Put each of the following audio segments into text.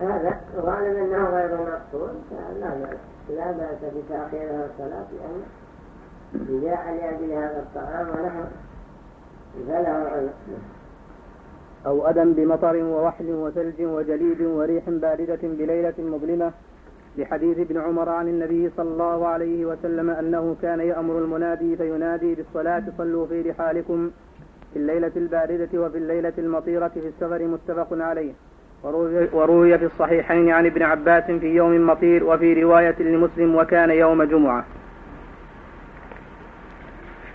هذا غالب أنه غير مقصود فلا بأس لا بأس بتأخيرها الصلاة لأن جاء لأجل هذا الطعام ونحو فله أو أدم بمطر ووحل وثلج وجليد وريح باردة بليلة مظلمة لحديث ابن عمر عن النبي صلى الله عليه وسلم أنه كان يأمر المنادي فينادي بالصلاة صلوا في رحالكم في الليلة الباردة وفي الليلة المطيرة في السفر متفق عليه. وروي في الصحيحين عن ابن عباس في يوم مطير وفي رواية لمسلم وكان يوم جمعة.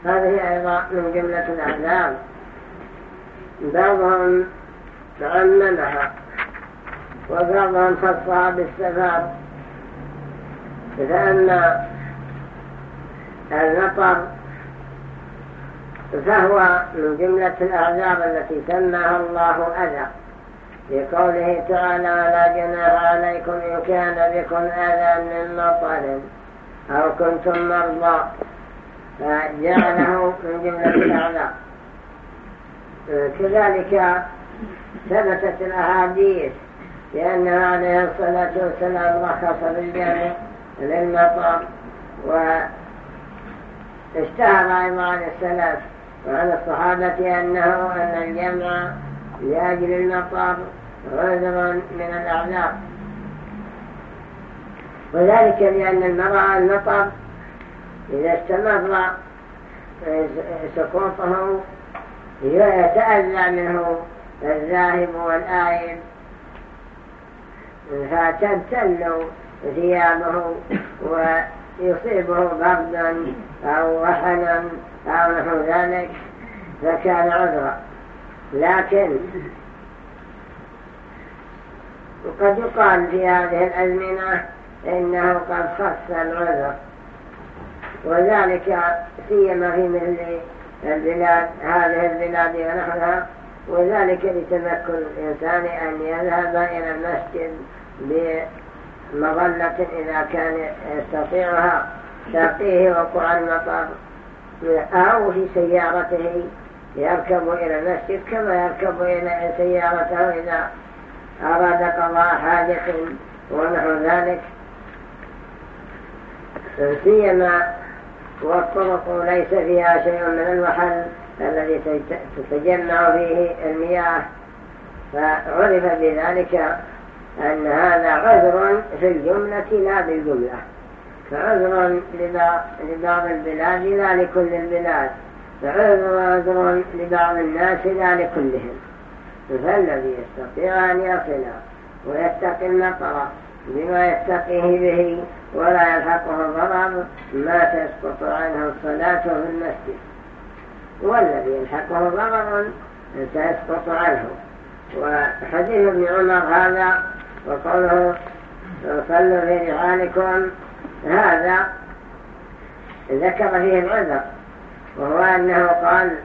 هذه أيضا من جملة الأعلام بعضهم تعممها وبعضهم خصها بالسفر فأن المطر فهو من جملة الأعذاب التي سماها الله أذى. في قوله تعالى لا جناح عليكم إن كان بكم أذى من مطر أو كنتم مرضى. فجعله من جملة الأعذاب كذلك ثبتت الأحاديث لأنه عليه الصلاة والسلام رخص بالجامع للمطر واشتهر أيضا عن السلف وعن الصحابة أنه أن الجمع لأجل المطر عذرا من الأعذار. وذلك لأن المرأة المطر إذا استمر سقوطه يتأذى منه الذاهب والآيب فتبتل ثيابه ويصيبه بردا أو وحنا أو نحو ذلك فكان عذرا. لكن وقد يقال في هذه الأزمنة إنه قد خص العذر وذلك سيما في مثل البلاد هذه البلاد ونحوها وذلك لتمكن الإنسان أن يذهب إلى المسجد بمظلة إذا كان يستطيعها تقيه وقوع المطر أو في سيارته يركب إلى المسجد كما يركب إلى سيارته إذا أراد قضاء حاجة ونحو ذلك. سيما والطرق ليس فيها شيء من الوحل الذي تتجمع فيه المياه فعرف بذلك أن هذا عذر في الجملة لا بالجملة فعذر لبعض البلاد لا لكل البلاد. فعذر لبعض الناس لا لكلهم فالذي يستطيع أن يصل ويتقي المطر بما يتقيه به ولا يلحقه الضرر ما تسقط عنه الصلاة في المسجد. والذي يلحقه ضرر سيسقط عنه. وحديث ابن عمر هذا وقوله صلوا في رحالكم هذا ذكر فيه العذر. وهو أنه قال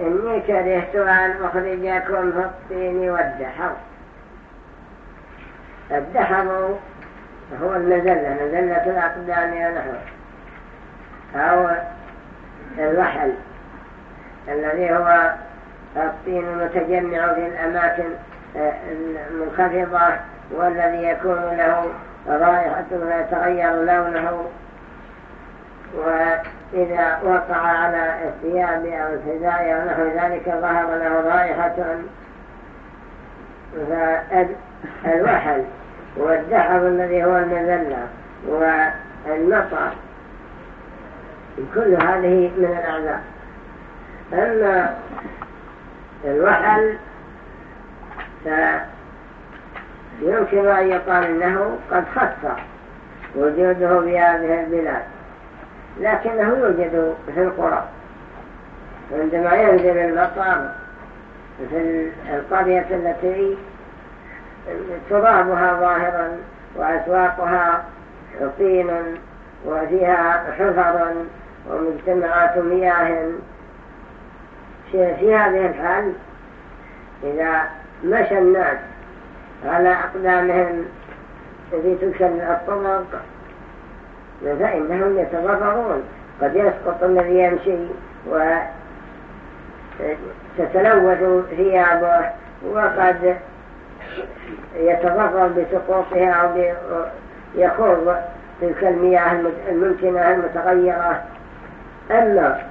إني كرهت أن أخرجكم في الطين والدحر. الدحر هو المزلة مزلة الأقدام ونحو أو الوحل الذي هو الطين المتجمع في الأماكن آه، المنخفضة والذي يكون له رائحة ويتغير لونه. وإذا وقع على الثياب أو الحذاء أو نحو ذلك ظهر له رائحة فالوحل والدحر الذي هو المذلة والنطر كل هذه من الأعذار. أما الوحل فيمكن أن يقال أنه قد خص وجوده في هذه البلاد. لكنه يوجد في القرى. عندما ينزل المطر في القرية التي ترابها ظاهرا وأسواقها طين وفيها حفر ومجتمعات مياه. في هذه الحال إذا مشى الناس على أقدامهم في تلك الطرق فإنهم يتضررون. قد يسقط الذي يمشي وتتلوث ثيابه وقد يتضرر بسقوطها أو يخوض تلك المياه الممكنة المتغيرة. أما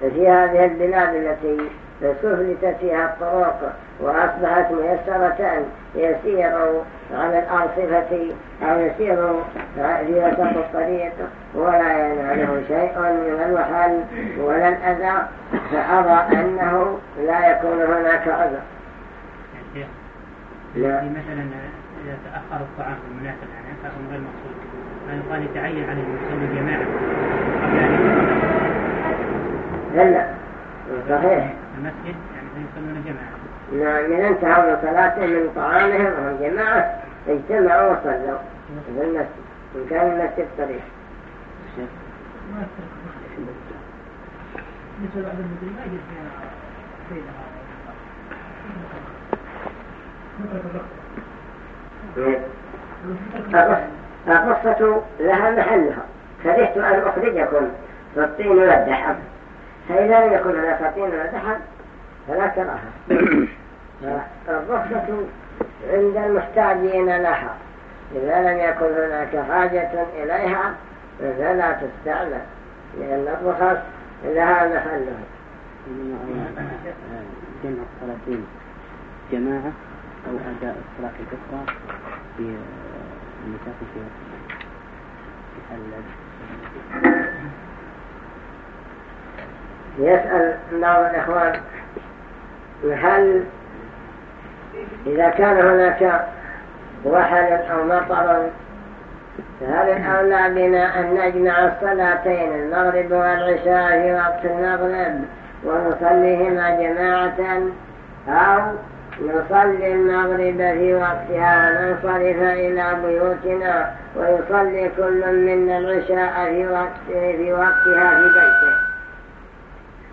في هذه البلاد التي سفلتت فيها الطرق وأصبحت ميسرة يسير على الأرصفة أو يسير وسط الطريق ولا يناله شيء من الوحل ولا الأذى فأرى أنه لا يكون هناك أذى. لا. مثلا إذا تأخر الطعام في المناسبة يعني أكثر غير مقصود؟ هل يقال يتعين عليه يصلي جماعة قبل أن لا. صحيح. المسجد يعني سيصلون جماعة. نعم من انتهوا من من طعامهم وهم جماعة اجتمعوا وصلوا في المسجد. إن كان المسجد يجب الرخصة لها محلها. كرهت أن أخرجكم في الطين والدحر فإذا لم يكن هناك طين ودحر فلا كراهة الرخصة عند المحتاجين لها. إذا لم يكن هناك حاجة إليها فلا تستعمل لأن الرخص لها محلها جمع الصلاتين جماعة أو أداء الصلاة في المسافة في يسأل بعض الإخوان هل إذا كان هناك وحل أو مطر فهل الأولى بنا أن نجمع الصلاتين المغرب والعشاء في وقت المغرب ونصليهما جماعة أو نصلي المغرب في وقتها وننصرف إلى بيوتنا ويصلي كل منا العشاء في وقتها في بيته؟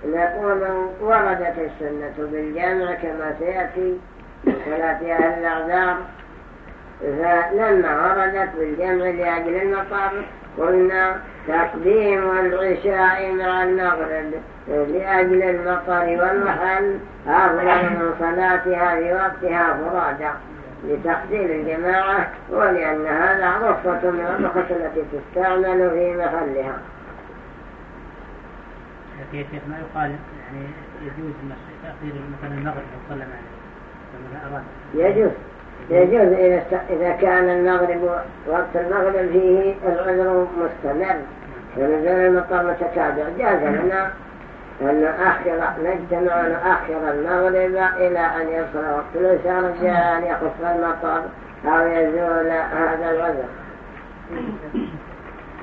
نقول وردت السنة بالجامع كما سيأتي صلاة أهل الأعذار فلما وردت بالجمع لأجل المطر قلنا تقديم العشاء مع المغرب لأجل المطر والمحل. أفضل من صلاتها في وقتها فرادى لتحصيل الجماعة ولأن هذا رخصة من الرخص التي تستعمل في محلها. يا شيخ ما يقال يعني يجوز تأخير مثلا المغرب صلى معنا؟ يجوز. يجوز إذا كان المغرب وقت المغرب فيه العذر مستمر. ونزول المطر متتابع. جاز لنا أن نأخر نجتمع ونؤخر المغرب إلى أن يصل وقت العشاء رجاء أن يخف المطر أو يزول هذا العذر.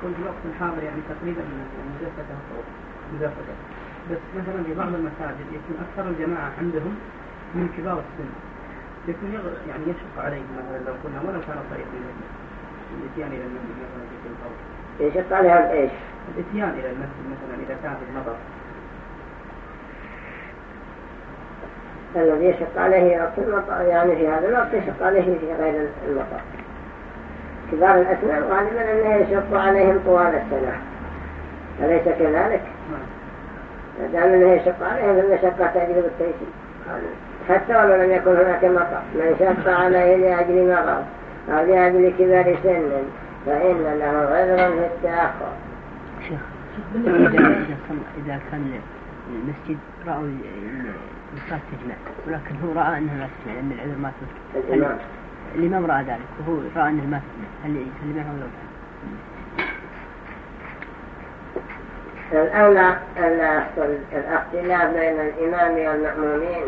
كنت الوقت الحاضر يعني تقريبا بس مثلا في بعض المساجد يكون أكثر الجماعة عندهم من كبار السن. يكون يعني يشق عليهم مثلا لو كنا ولو كان طريق من الإتيان إلى المسجد مثلا في الفور يشق عليهم إيش؟ الإتيان إلى المسجد مثلا إذا كان في المطر. الذي يشق عليه وقت المطر يعني في هذا الوقت يشق عليه في غير المطر. كبار الأسنان غالبا أنه يشق عليهم طوال السنة. أليس كذلك؟ نعم دام أنه يشق عليهم فالمشقة تجلب التيسير حتى ولو لم يكن هناك مطر من شق عليه لأجل مرض أو لأجل كبر سن فإن له عذر في التأخر. شيخ إذا كان المسجد رأوا الصلاة تجمع ولكن هو رأى أنها ما تجمع لأن العذر ما تجمع. الإمام. الإمام رأى ذلك؟ وهو رأى أنها ما تجمع. هل يسلمها ولا لا؟ الأولى أن يحصل الاختلاف بين الإمام والمأمومين.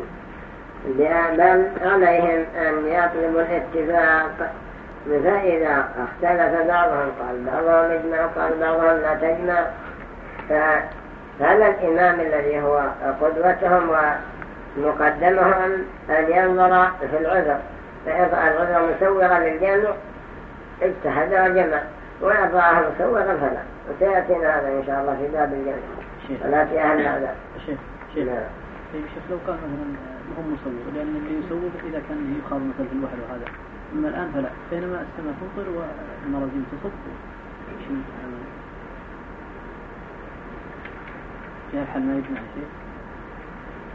بل عليهم أن يطلبوا الاتفاق. فإذا اختلف بعضهم قال بعضهم اجمع قال بعضهم لا تجمع. فهل الإمام الذي هو قدوتهم ومقدمهم أن ينظر في العذر. فإذا العذر مسورا للجمع اجتهد وجمع. وإضاعه مسورا فلا. وسيأتينا هذا إن شاء الله في باب الجمع ولا في أهل العذاب شيخ. شيخ. نعم. طيب شيخ لو كان مثلا هم مصور لأن اللي يصور إذا كان يخاض مثلا في الوحل وهذا. أما الآن فلا. بينما السماء تمطر والمراجيم تصب في الحال ما يجمع شيء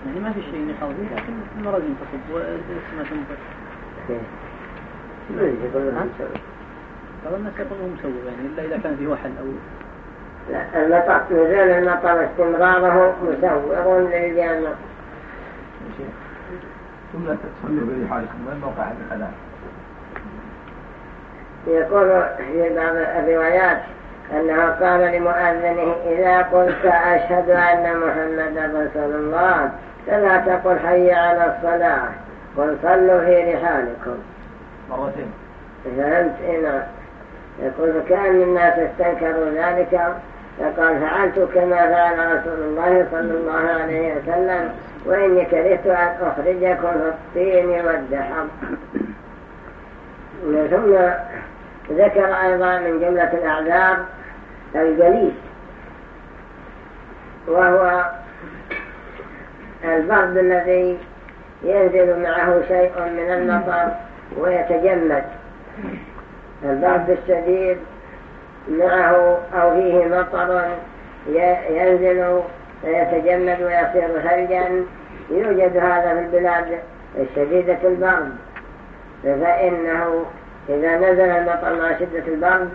يعني ما في شيء يخاض فيه لكن المراجيم تصب والسماء تمطر مسوي بعض الناس يقولون مسوي يعني إلا إذا كان فيه وحل أو المطر نزول المطر استمراره مسوغ للجامع ثم لا تصلوا برحالكم وين موقع هذا الأذان؟ يقول في بعض الروايات أنه قال لمؤذنه إذا قلت أشهد أن محمدا رسول الله فلا تقل حي على الصلاة قل صلوا في رحالكم. مرتين. فهمت؟ إنا يقول كأن الناس استنكروا ذلك. فقال فعلت كما فعل رسول الله صلى الله عليه وسلم وإني كرهت أن أخرجكم الطين والدحر ثم ذكر أيضا من جملة الأعذار الجليس وهو البرد الذي ينزل معه شيء من المطر ويتجمد. البرد الشديد معه أو فيه مطر ينزل ويتجمد ويصير ثلجا. يوجد هذا في البلاد الشديدة البرد. فإنه إذا نزل المطر مع شدة البرد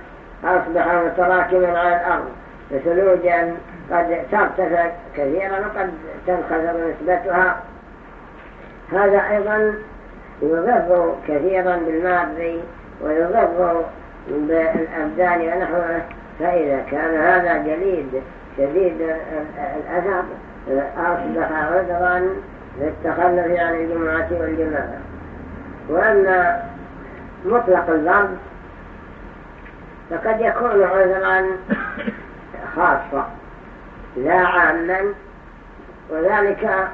أصبح متراكما على الأرض. ثلوجا قد ترتفع كثيرا وقد تنخفض نسبتها. هذا أيضا يضر كثيرا بالماء ويضر بالأبدان ونحوه فإذا كان هذا جليد شديد الأثر أصبح عذرا للتخلف عن الجمعة والجماعة. وأن مطلق الضرب فقد يكون عذرا خاصا لا عاما وذلك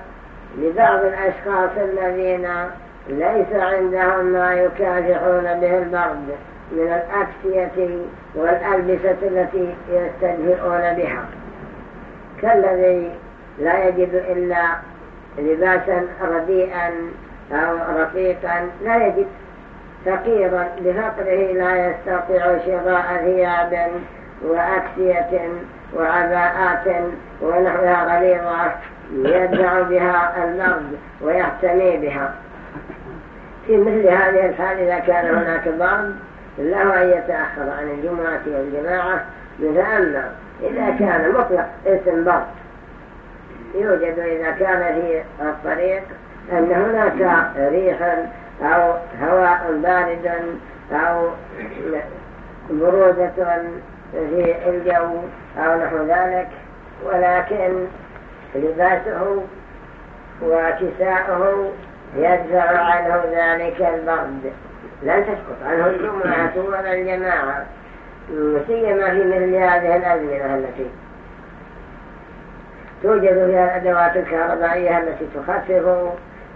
لبعض الأشخاص الذين ليس عندهم ما يكافحون به البرد من الأكسية والألبسة التي يستدفئون بها. كالذي لا يجد إلا لباسا رديئا أو رقيقا لا يجد فقيرا. بفقره لا يستطيع شراء ثياب وأكسية وعباءات ونحوها غليظة يدفع بها البرد ويحتمي بها. في مثل هذه الحال إذا كان هناك برد له أن يتأخر عن الجمعة والجماعة مثلا إذا كان مطلق برد يوجد إذا كان في الطريق أن هناك ريح أو هواء بارد أو برودة في الجو أو نحو ذلك ولكن لباسه وكساؤه يدفع عنه ذلك البرد. لن تسقط عنه الجمعة ولا الجماعة. سيما في مثل هذه الأزمنة التي توجد فيها الأدوات الكهربائية التي تخفف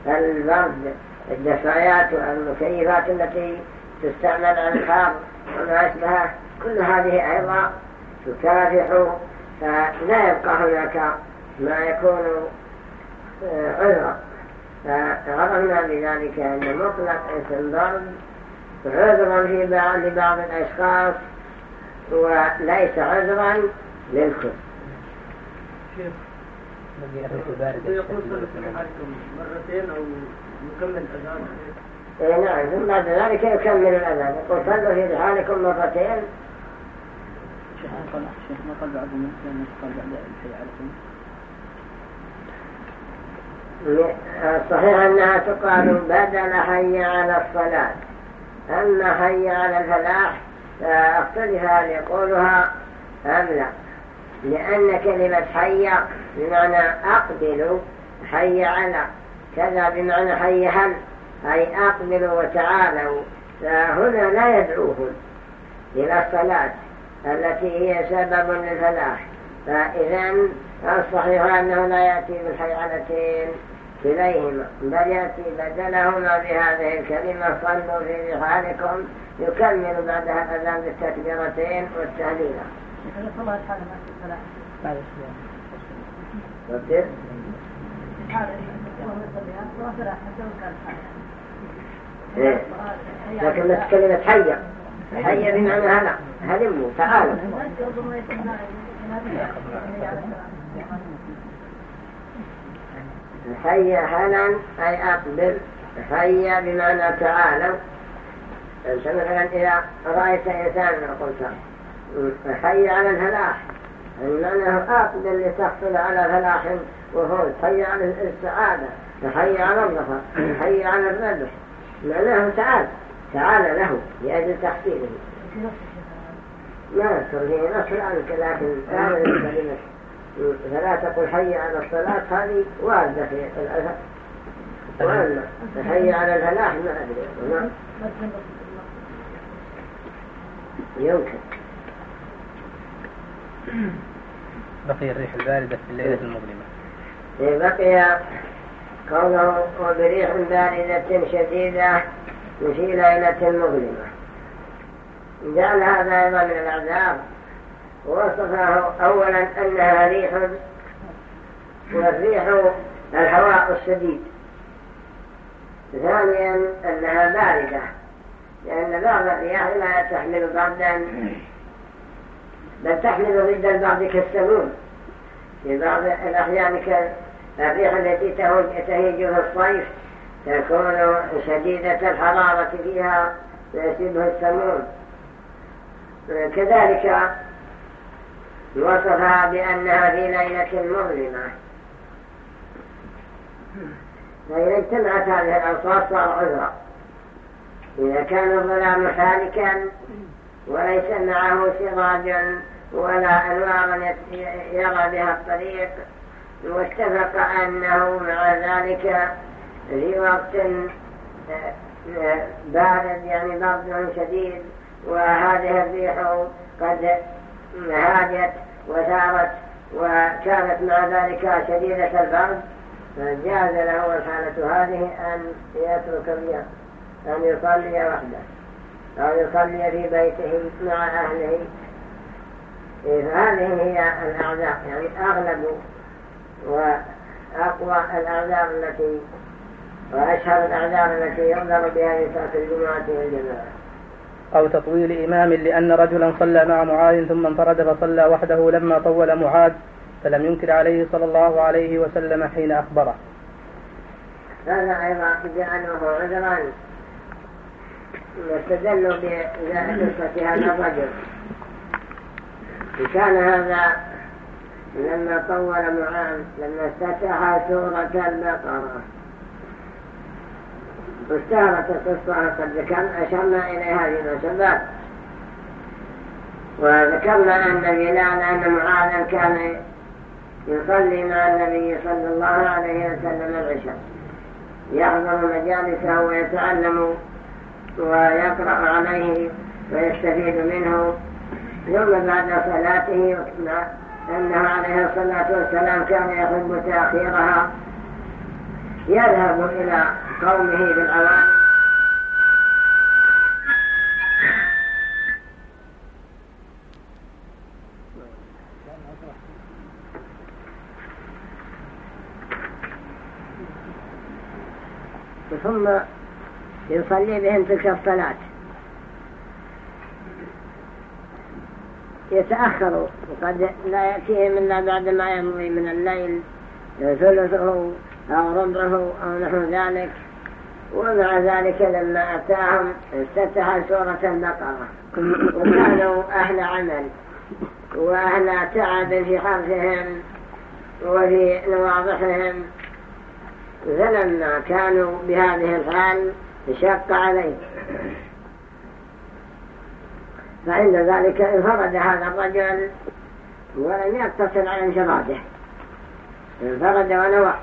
البرد الدفايات والمكيفات التي تستعمل على الحار وما أشبهه. كل هذه أيضا تكافح فلا يبقى هناك ما يكون آه، عذرا. فعرفنا بذلك أن مطلق اسم ضرب عذرا في بعض لبعض الأشخاص وليس عذرا للكل يقول مرتين أو يكمل أذان. إيه نعم ثم بعد ذلك يكمل الأذان. يقول صلوا في رحالكم مرتين. شيخ ما قال بعد من لأنه قال بعد الحي على صحيح أنها تقال بدل حي على الصلاة. أما حي على الفلاح فاختلف هل يقولها أم لا؟ لأن كلمة حي بمعنى أقبل حي على كذا بمعنى حي هل أي أقبلوا وتعالوا. فهنا لا يدعوهم إلى الصلاة التي هي سبب للفلاح. فإذا الصحيح أنه لا يأتي بالحيعلتين كليهما بل يأتي بدلهما بهذه الكلمة صلوا في رحالكم يكمل بعدها الأذان بالتكبيرتين والتهليلة بعد إيه. لكن بس كلمة حية. حية بمعنى هلا. هلموا تعالوا. حي هلا أي أقبل. هيا بمعنى تعالوا مثلا إذا رأيت إنسانا قلت حي على الفلاح لأنه أقبل لتحصل على فلاح وفوز حي على السعادة حي على الظفر حي على الربح. معناه تعال. تعال له لأجل تحصيله. ما أذكر فيه نصر عنك لكن هذا الكلمة فلا تقل حي على الصلاة هذه واردة في الأثر وأما حي على الفلاح ما أدري. يمكن. بقي الريح الباردة في الليلة المظلمة. بقي قوله وبريح باردة شديدة في ليلة مظلمة جعل هذا أيضا من الأعذار ووصفه أولا أنها ريح والريح الهواء الشديد. ثانيا أنها باردة لأن بعض الرياح لا تحمل بردا بل تحمل ضد البعض كالسموم. في بعض الأحيان كالريح التي تهيج في الصيف تكون شديدة الحرارة فيها شبه السموم. كذلك وصفها بأنها في ليلة مظلمة. فإذا اجتمعت هذه الأوصاف صار عذرا إذا كان الظلام حالكا وليس معه سراج ولا أنوار يرى بها الطريق واتفق أنه مع ذلك في وقت آه، بارد يعني برد شديد وهذه الريح قد هاجت وثارت وكانت مع ذلك شديدة البرد فجاز له الحالة هذه أن يترك الرياح أن يصلي وحده أو يصلي في بيته مع أهله. فهذه هي الأعذار يعني أغلب وأقوى الأعذار التي وأشهر الأعذار التي ينظر بها لصلاة الجمعة والجماعة. أو تطويل إمام لأن رجلا صلى مع معاذ ثم انفرد فصلى وحده لما طول معاذ فلم ينكر عليه صلى الله عليه وسلم حين أخبره. هذا أيضا جعله عذرا يستدل بقصة هذا الرجل. كان هذا لما طول معاذ لما افتتح سورة البقرة اشتهرت القصة قد أشرنا إليها في المسبات وذكرنا أن بلال أن معاذا كان يصلي مع النبي صلى الله عليه وسلم العشاء. يحضر مجالسه ويتعلم ويقرأ عليه ويستفيد منه. ثم بعد صلاته أنه عليه الصلاة والسلام كان يحب تأخيرها. يذهب إلى قومه بالعوام ثم يصلي بهم تلك الصلاة. يتأخر وقد لا يأتيهم إلا بعد ما يمضي من الليل. ثلثه أو ربعه أو نحو ذلك ومع ذلك لما أتاهم افتتح سورة البقرة. وكانوا أهل عمل وأهل تعب في حرفهم وفي نواضحهم. فلما كانوا بهذه الحال شق عليه. فعند ذلك انفرد هذا الرجل ولم يقتصر على انفراده. انفرد ونوى.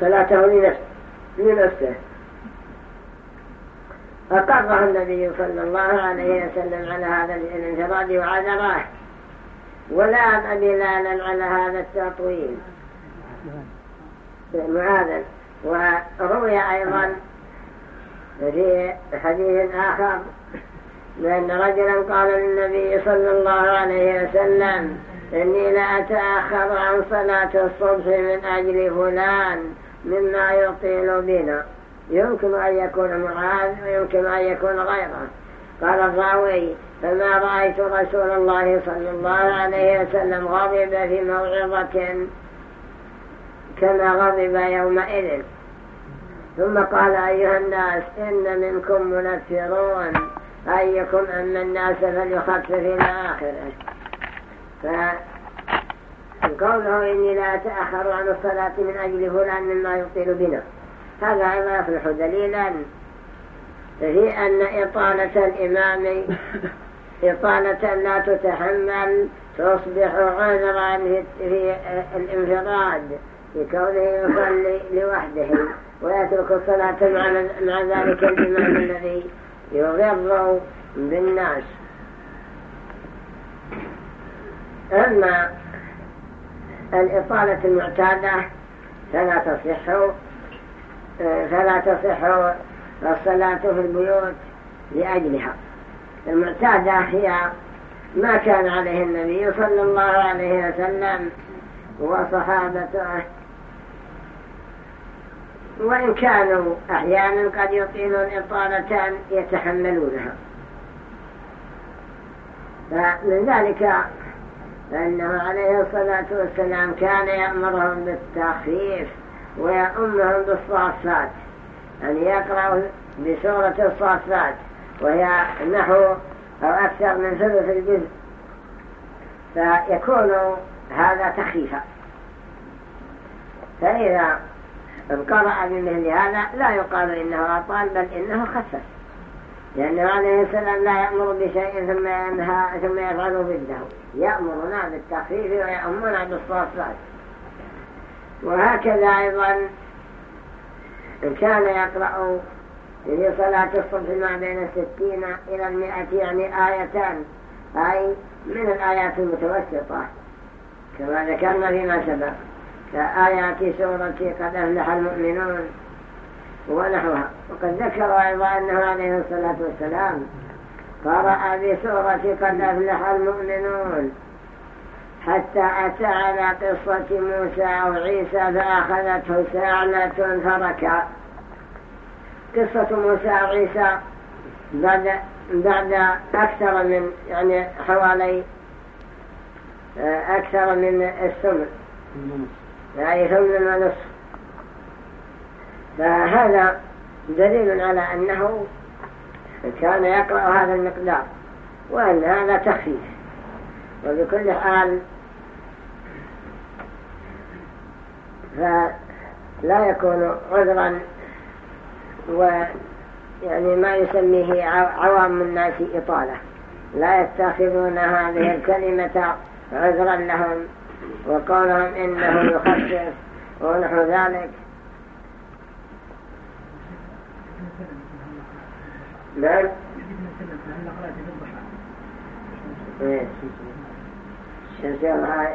صلاته لنفسه فقرر النبي صلى الله عليه وسلم على هذا الانفراد وعذره ولا بلالا على هذا التطويل معاذا. وروي أيضا في حديث آخر بأن رجلا قال للنبي صلى الله عليه وسلم إني لا أتأخر عن صلاة الصبح من أجل فلان. مما يطيل بنا. يمكن أن يكون معاذ ويمكن أن يكون غيره. قال الراوي فما رأيت رسول الله صلى الله عليه وسلم غضب في موعظة كما غضب يومئذ. ثم قال أيها الناس إن منكم منفرون. أيكم أما الناس فليخفف إلى آخره. فقوله إني لا أتأخر عن الصلاة من أجل فلان مما يطيل بنا. هذا أيضا يصلح دليلا في أن إطالة الإمام إطالة لا تتحمل تصبح عذرا في الانفراد كونه يصلي لوحده ويترك الصلاة مع ذلك الإمام الذي يضر بالناس. أما الإطالة المعتادة فلا تصح فلا تصح الصلاة في البيوت لأجلها. المعتادة هي ما كان عليه النبي صلى الله عليه وسلم وصحابته. وإن كانوا أحيانا قد يطيلون إطالة يتحملونها. فمن ذلك فإنه عليه الصلاة والسلام كان يأمرهم بالتخفيف ويأمهم بالصافات أن يقرأوا بسورة الصافات وهي نحو أو أكثر من ثلث الجزء فيكون هذا تخفيفا. فإذا قرأ بمثل هذا لا يقال إنه أطال بل إنه خفف لأنه عليه السلام لا يأمر بشيء ثم ينهى ثم يفعل ضده يأمرنا بالتخفيف ويأمرنا بالصافات وهكذا أيضا كان يقرأ في صلاة الصبح ما بين الستين إلى المئة يعني آيتان أي من الآيات المتوسطة. كما ذكرنا فيما سبق كآيات سورة قد أفلح المؤمنون. ونحوها. وقد ذكر أيضا أنه عليه الصلاة والسلام قرأ بسورة قد أفلح المؤمنون حتى أتى على قصة موسى وعيسى فأخذته ساعلة فركا قصة موسى وعيسى بعد, بعد أكثر من يعني حوالي أكثر من السمن يعني ثمن ونصف. فهذا دليل على أنه كان يقرأ هذا المقدار وأن هذا تخفيف. وبكل حال فلا يكون عذرا ويعني ما يسميه عوام الناس إطالة. لا يتخذون هذه الكلمة عذرا لهم وقولهم إنه يخفف ونحو ذلك. نعم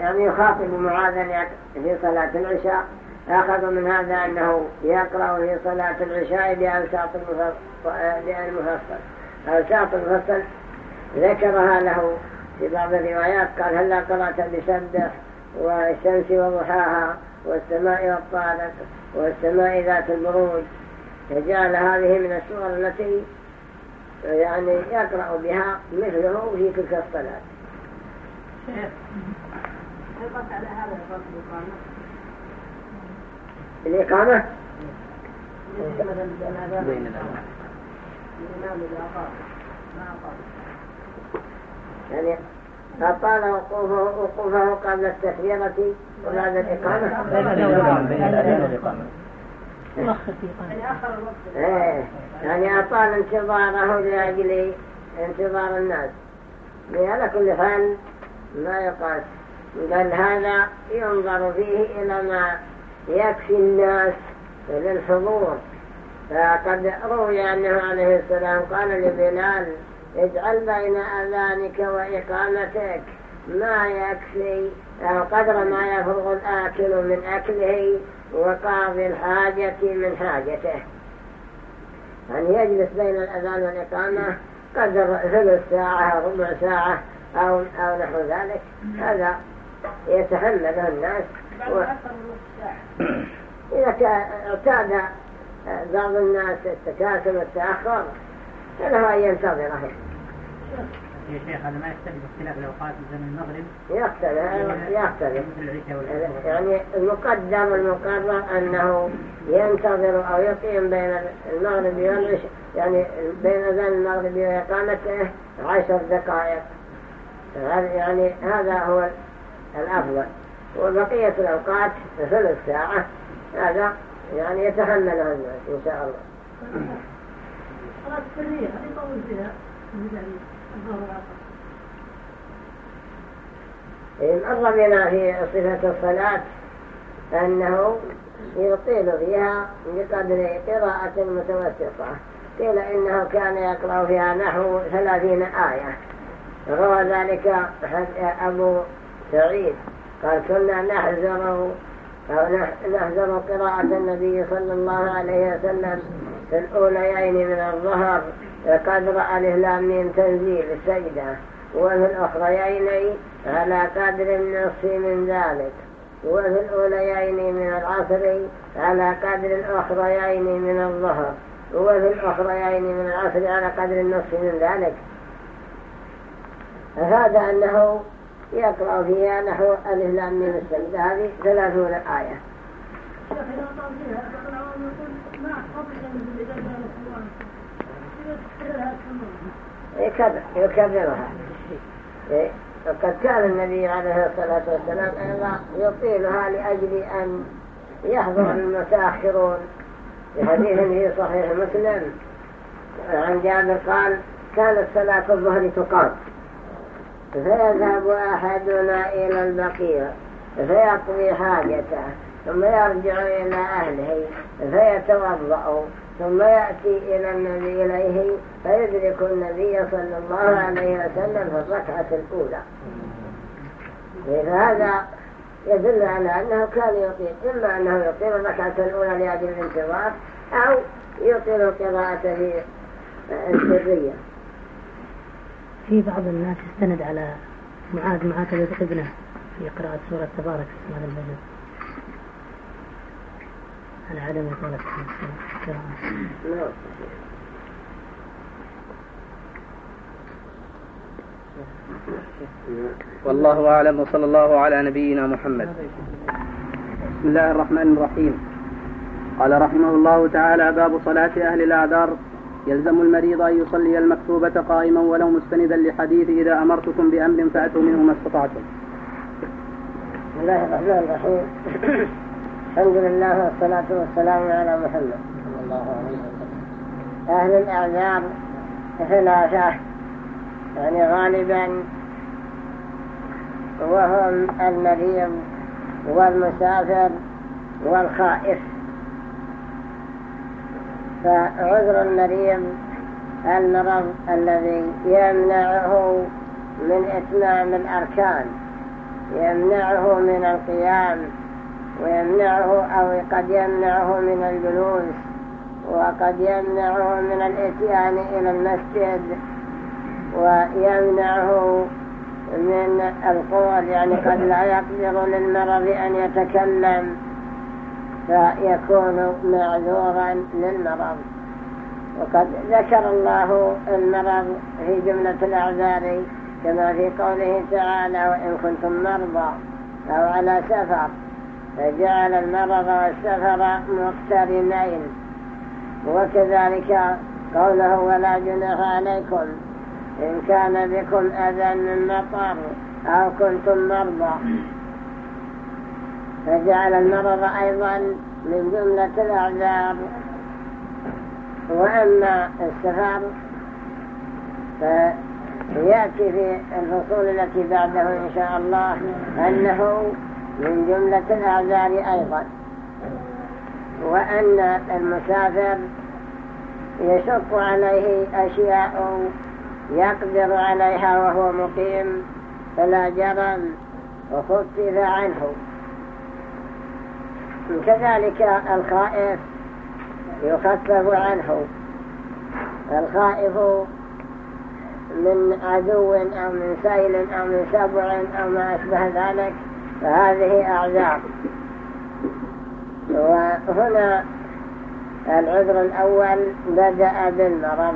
يعني يخاطب معاذا في صلاة العشاء. أخذوا من هذا أنه يقرأ في صلاة العشاء بأوساط المفصل أوساط المفصل. ذكرها له في بعض الروايات. قال هل قرأت بسبح والشمس وضحاها والسماء والطارق والسماء ذات البروج? فجعل هذه من السور التي يعني يقرأ بها مثله في تلك الصلاة. الإقامة؟ أقام يعني أطال وقوفه, وقوفه قبل التكبيرة وبعد الإقامة؟ والإقامة إيه، يعني أطال انتظاره لأجل انتظار الناس. على كل حال ما يقاس. بل هذا ينظر فيه إلى ما يكفي الناس للحضور. فقد روي أنه عليه السلام قال لبلال اجعل بين أذانك وإقامتك. ما يكفي أو قدر ما يفرغ الآكل من أكله وقاضي الحاجة من حاجته. أن يجلس بين الأذان والإقامة قدر ثلث ساعة أو ربع ساعة أو, أو نحو ذلك. هذا يتحمله الناس. و... إذا اعتاد بعض الناس التكاسل والتأخر فله أن ينتظره يا شيخ هذا ما يختلف اختلاف الأوقات مثلا المغرب. يختلف يختلف. يعني المقدر والمقرر أنه ينتظر أو يقيم بين المغرب والعشاء يعني بين اذان المغرب وإقامته عشر دقائق. يعني هذا هو الأفضل. وبقية الأوقات ثلث ساعة. هذا يعني يتحمله الناس إن شاء الله. مر بنا في صفة الصلاة أنه يطيل فيها بقدر قراءة متوسطة. قيل إنه كان يقرأ فيها نحو ثلاثين آية. روى ذلك أبو سعيد. قال كنا نحذر أو نحذر قراءة النبي صلى الله عليه وسلم في الأوليين من الظهر قد رأى الإهلام من تنزيل السيدة وفي الأخريين على قدر النصف من ذلك وفي الأوليين من العصر على قدر الأخريين من الظهر وفي الأخريين من العصر على قدر النصف من ذلك. هذا أنه يقرأ فيها نحو الإهلام من السيدة. هذه ثلاثون آية. يكبرها وقد كان النبي عليه الصلاة والسلام أيضا يطيلها لأجل أن يحضر المتأخرون. في حديث في صحيح مسلم. عن جابر قال كانت صلاة الظهر تقام. فيذهب أحدنا إلى البقيع فيقضي حاجته ثم يرجع إلى أهله فيتوضأ. ثم يأتي إلى النبي إليه فيدرك النبي صلى الله عليه وسلم في الركعة الأولى. هذا يدل على أنه كان يطيل إما أنه يطيل الركعة الأولى لأجل الانتظار أو يطيل القراءة السرية. في بعض الناس يستند على معاذ معاذ ابنه في قراءة سورة تبارك اسم هذا البلد على عدم إطالة القراءة والله أعلم وصلى الله على نبينا محمد. بسم الله الرحمن الرحيم. قال رحمه الله تعالى باب صلاة أهل الأعذار. يلزم المريض أن يصلي المكتوبة قائما ولو مستندا لحديث إذا أمرتكم بأمر فأتوا منه ما استطعتم. بسم الله الرحمن الرحيم. الحمد لله والصلاة والسلام على محمد. أهل الأعذار ثلاثة يعني غالبا وهم المريض والمسافر والخائف. فعذر المريض المرض الذي يمنعه من إتمام الأركان يمنعه من القيام ويمنعه أو قد يمنعه من الجلوس وقد يمنعه من الإتيان إلى المسجد ويمنعه من القول يعني قد لا يقدر للمرض أن يتكلم فيكون معذورا للمرض. وقد ذكر الله المرض في جملة الأعذار كما في قوله تعالى وإن كنتم مرضى أو على سفر. فجعل المرض والسفر مقترنين. وكذلك قوله ولا جناح عليكم إن كان بكم أذى من مطر أو كنتم مرضى. فجعل المرض أيضا من جملة الأعذار. وأما السفر فيأتي في الفصول التي بعده إن شاء الله أنه من جملة الأعذار أيضا وأن المسافر يشق عليه أشياء يقدر عليها وهو مقيم فلا جرم وخفف عنه. كذلك الخائف يخفف عنه. الخائف من عدو أو من سيل أو من سبع أو ما أشبه ذلك فهذه أعذار. وهنا العذر الأول بدأ بالمرض.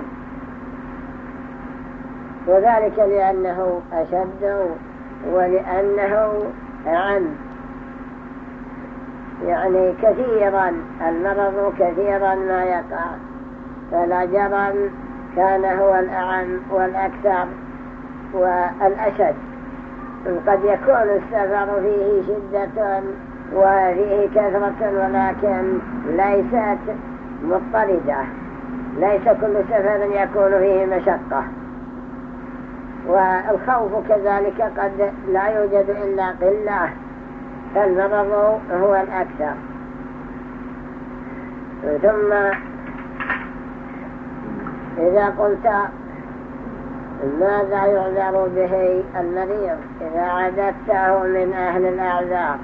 وذلك لأنه أشد ولأنه عن يعني كثيرا المرض كثيرا ما يقع. فلا جرم كان هو الأعم والأكثر والأشد. قد يكون السفر فيه شدة وفيه كثرة ولكن ليست مضطردة. ليس كل سفر يكون فيه مشقة. والخوف كذلك قد لا يوجد إلا قلة فالمرض هو الأكثر. ثم إذا قلت ماذا يعذر به المريض إذا عددته من أهل الأعذار؟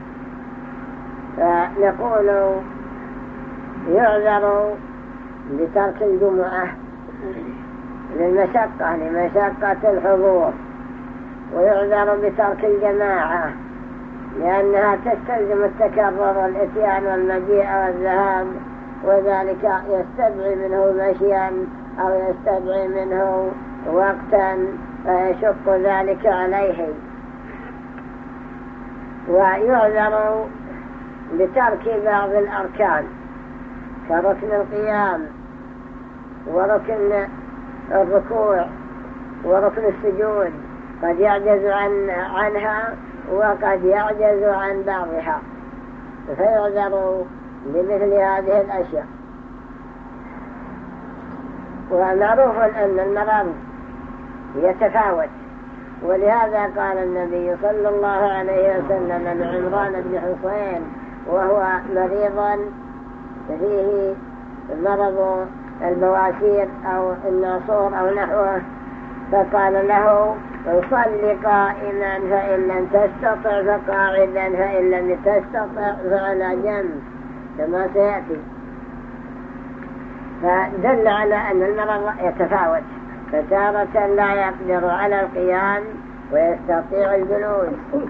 فنقول يعذر بترك الجمعة للمشقة لمشقة الحضور ويعذر بترك الجماعة لأنها تستلزم التكرر والإتيان والمجيء والذهاب وذلك يستدعي منه مشيا أو يستدعي منه وقتا فيشق ذلك عليه. ويعذر بترك بعض الأركان كركن القيام وركن الركوع وركن السجود قد يعجز عن عنها وقد يعجز عن بعضها. فيعذر بمثل هذه الأشياء. ومعروف أن المرض يتفاوت. ولهذا قال النبي صلى الله عليه وسلم لعمران بن حسين وهو مريضا فيه مرض البواسير أو الناصور أو نحوه فقال له صل قائما فإن لم تستطع فقاعدا فإن لم تستطع فعلى جنب. كما سيأتي. فدل على أن المرض يتفاوت. فتارة لا يقدر على القيام ويستطيع الجلوس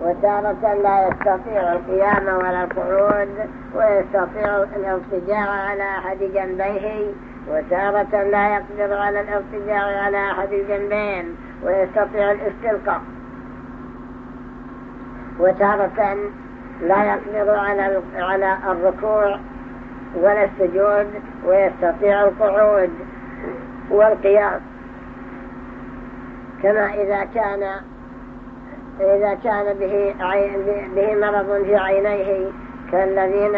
وتارة لا يستطيع القيام ولا القعود ويستطيع الاضطجاع على أحد جنبيه. وتارة لا يقدر على الاضطجاع على أحد الجنبين ويستطيع الاستلقاء. وتارة لا يقدر على الركوع ولا السجود ويستطيع القعود. والقيام. كما إذا كان إذا كان به, به مرض في عينيه كالذين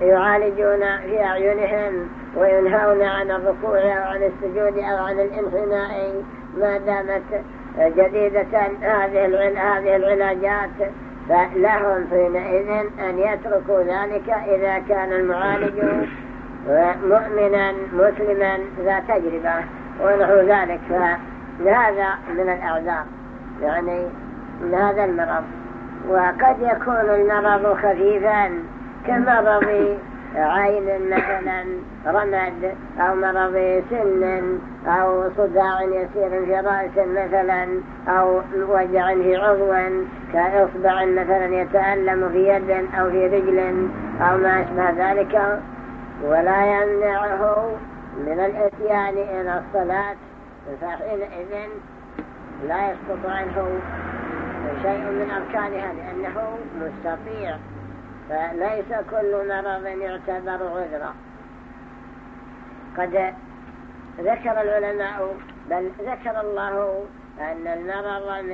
يعالجون في أعينهم وينهون عن الركوع أو عن السجود أو عن الانحناء ما دامت جديدة هذه هذه العلاجات فلهم حينئذ أن يتركوا ذلك إذا كان المعالج مؤمنا مسلما ذا تجربة ونحو ذلك فهذا من الأعذار. يعني من هذا المرض. وقد يكون المرض خفيفا كمرض عين مثلا رمد أو مرض سن أو صداع يسير في رأس مثلا أو وجع في عضو كإصبع مثلا يتألم في يد أو في رجل أو ما أشبه ذلك. ولا يمنعه من الإتيان إلى الصلاة فحينئذ لا يسقط عنه شيء من أركانها لأنه مستطيع فليس كل مرض يعتبر عذرا. قد ذكر العلماء بل ذكر الله أن المرض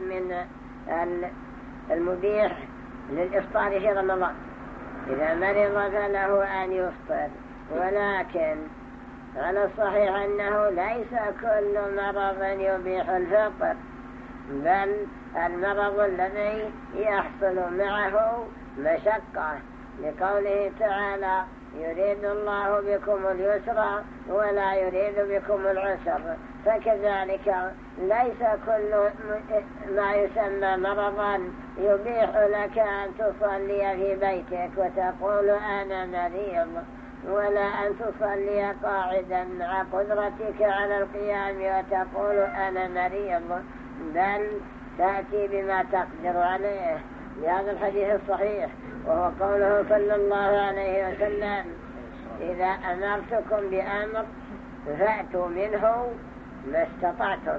من المبيح للإفطار في رمضان. إذا مرض فله أن يفطر. ولكن على الصحيح أنه ليس كل مرض يبيح الفطر بل المرض الذي يحصل معه مشقة. لقوله تعالى يريد الله بكم اليسر ولا يريد بكم العسر. فكذلك ليس كل ما يسمى مرضا يبيح لك أن تصلي في بيتك وتقول أنا مريض ولا أن تصلي قاعدا مع قدرتك على القيام وتقول أنا مريض بل تأتي بما تقدر عليه. لهذا الحديث الصحيح وهو قوله صلى الله عليه وسلم إذا أمرتكم بأمر فأتوا منه ما استطعتم.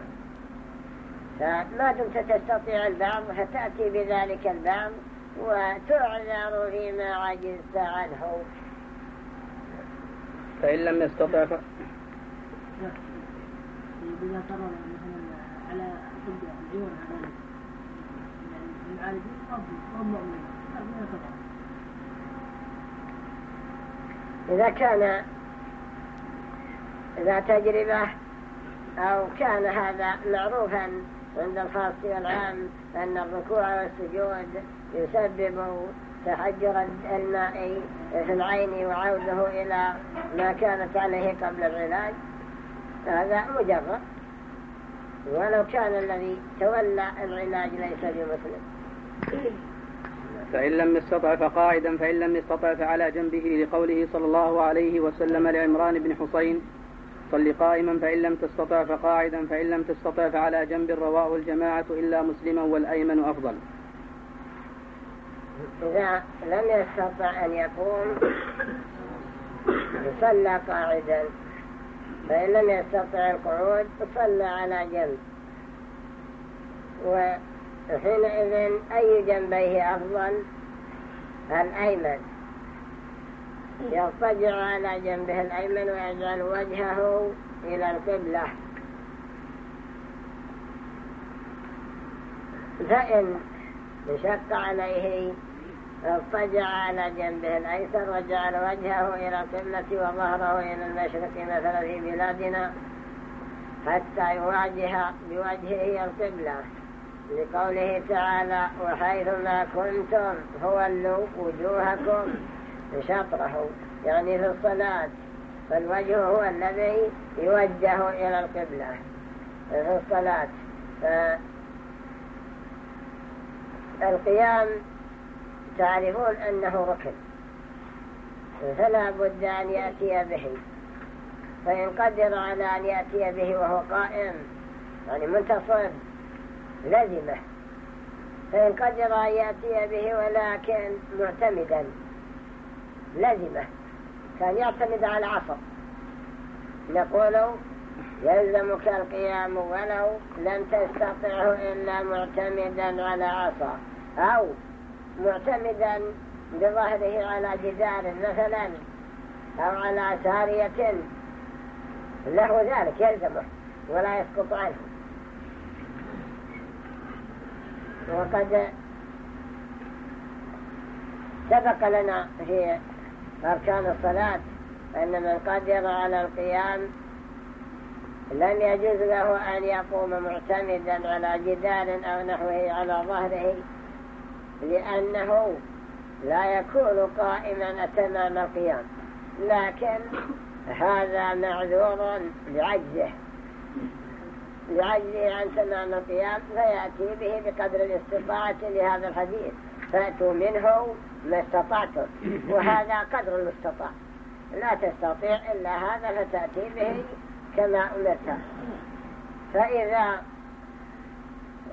فما دمت تستطيع البعض فتأتي بذلك البعض وتعذر فيما عجزت عنه. فإن لم يستطع ف... إذا قرر مثلا على طب العيون المعالجين إذا كان إذا تجربة أو كان هذا معروفا عند الخاص والعام أن الركوع والسجود يسبب تحجر الماء في العين وعوده إلى ما كانت عليه قبل العلاج. هذا مجرد. ولو كان الذي تولى العلاج ليس بمسلم. فإن لم يستطع فقاعدا فإن لم يستطع فعلى جنبه لقوله صلى الله عليه وسلم لعمران بن حسين صل قائما فإن لم تستطع فقاعدا فإن لم تستطع فعلى جنب رواه الجماعة إلا مسلما والأيمن أفضل. إذا لم يستطع أن يقوم صلى قاعدا. فإن لم يستطع القعود صلى على جنب. وحينئذ أي جنبيه أفضل؟ الأيمن. يضطجع على جنبه الأيمن ويجعل وجهه إلى القبلة. فإن شق عليه اضطجع على جنبه الأيسر وجعل وجهه إلى القبلة وظهره إلى المشرق مثلا في بلادنا حتى يواجه بوجهه القبلة. لقوله تعالى وحيثما كنتم فولوا وجوهكم شطره يعني في الصلاة. فالوجه هو الذي يوجه إلى القبلة في الصلاة. القيام تعرفون أنه ركن. فلا بد أن يأتي به. فإن قدر على أن يأتي به وهو قائم يعني منتصب لزمه. فإن قدر أن يأتي به ولكن معتمدا. لزمه كان يعتمد على عصر نقول يلزمك القيام ولو لم تستطعه إلا معتمدا على عصا. أو معتمدا بظهره على جدار مثلا أو على سارية. له ذلك يلزمه ولا يسقط عنه. وقد سبق لنا في أركان الصلاة أن من قدر على القيام لم يجوز له أن يقوم معتمدا على جدار أو نحوه على ظهره لأنه لا يكون قائما تمام القيام. لكن هذا معذور لعجزه. لعجزه عن تمام القيام فيأتي به بقدر الاستطاعة لهذا الحديث. فأتوا منه ما استطعتم. وهذا قدر المستطاع. لا تستطيع إلا هذا فتأتي به كما أمرت. فإذا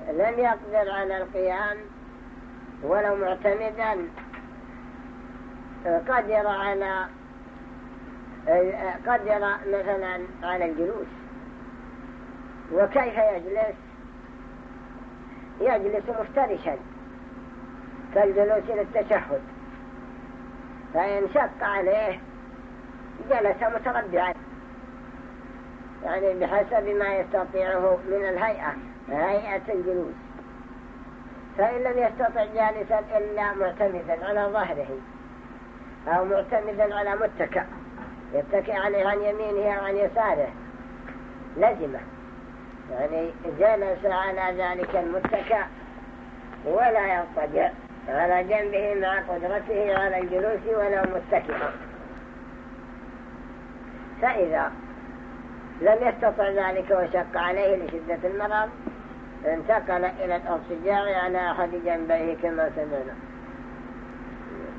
لم يقدر على القيام ولو معتمدا قدر على قدر مثلا على الجلوس. وكيف يجلس؟ يجلس مفترشا. كالجلوس للتشهد فإن شق عليه جلس متربعا. يعني بحسب ما يستطيعه من الهيئة هيئة الجلوس. فإن لم يستطع جالسا إلا معتمدا على ظهره أو معتمدا على متكأ يتكئ عليه عن يمينه أو عن يساره. لزمة. يعني جلس على ذلك المتكأ ولا يضطجع على جنبه مع قدرته على الجلوس ولو متكئا. فإذا لم يستطع ذلك وشق عليه لشدة المرض انتقل إلى الارتجاع على أحد جنبيه كما سمعنا.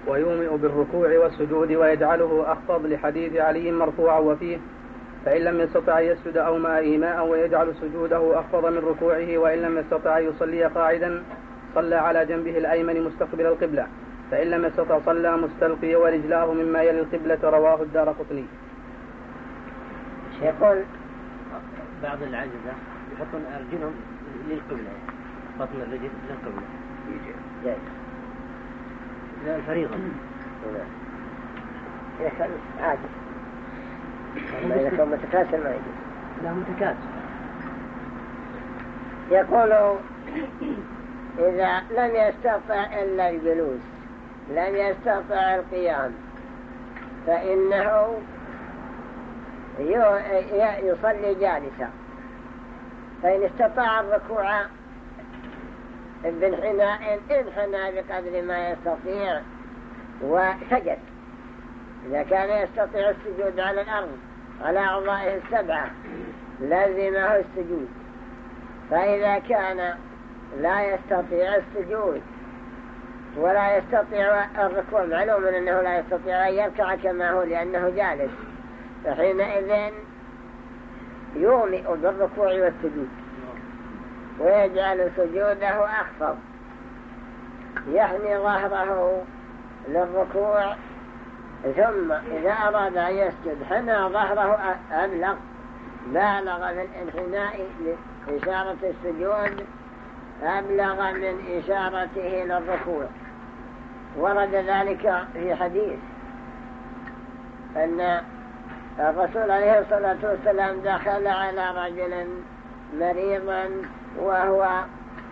ويومئ بالركوع والسجود ويجعله أخفض لحديث علي مرفوعا وفيه فإن لم يستطع يسجد أو ما إيماء ويجعل سجوده أخفض من ركوعه وإن لم يستطع يصلي قاعدا صلى على جنبه الأيمن مستقبل القبلة فإن لم يستطع صلى مستلقي ورجلاه مما يلي القبلة رواه الدار قطني. يقول بعض العجزة يحطون أرجلهم للقبلة يعني بطن الرجل للقبلة. جائز لا الفريضة. عادي. أما إذا كان متكاسل ما يجوز. لا متكاسل. يقول إذا لم يستطع إلا الجلوس لم يستطع القيام فإنه يصلي جالسا. فإن استطاع الركوع بانحناء انحنى بقدر ما يستطيع وسجد. إذا كان يستطيع السجود على الأرض على أعضائه السبعة لازمه السجود. فإذا كان لا يستطيع السجود ولا يستطيع الركوع معلوم أنه لا يستطيع أن يركع كما هو لأنه جالس. فحينئذ يومئ بالركوع والسجود ويجعل سجوده أخفض. يحني ظهره للركوع ثم إذا أراد أن يسجد حنى ظهره أبلغ بالغ من انحناء إشارة السجود أبلغ من إشارته للركوع ورد ذلك في حديث أن الرسول عليه الصلاة والسلام دخل على رجل مريضا وهو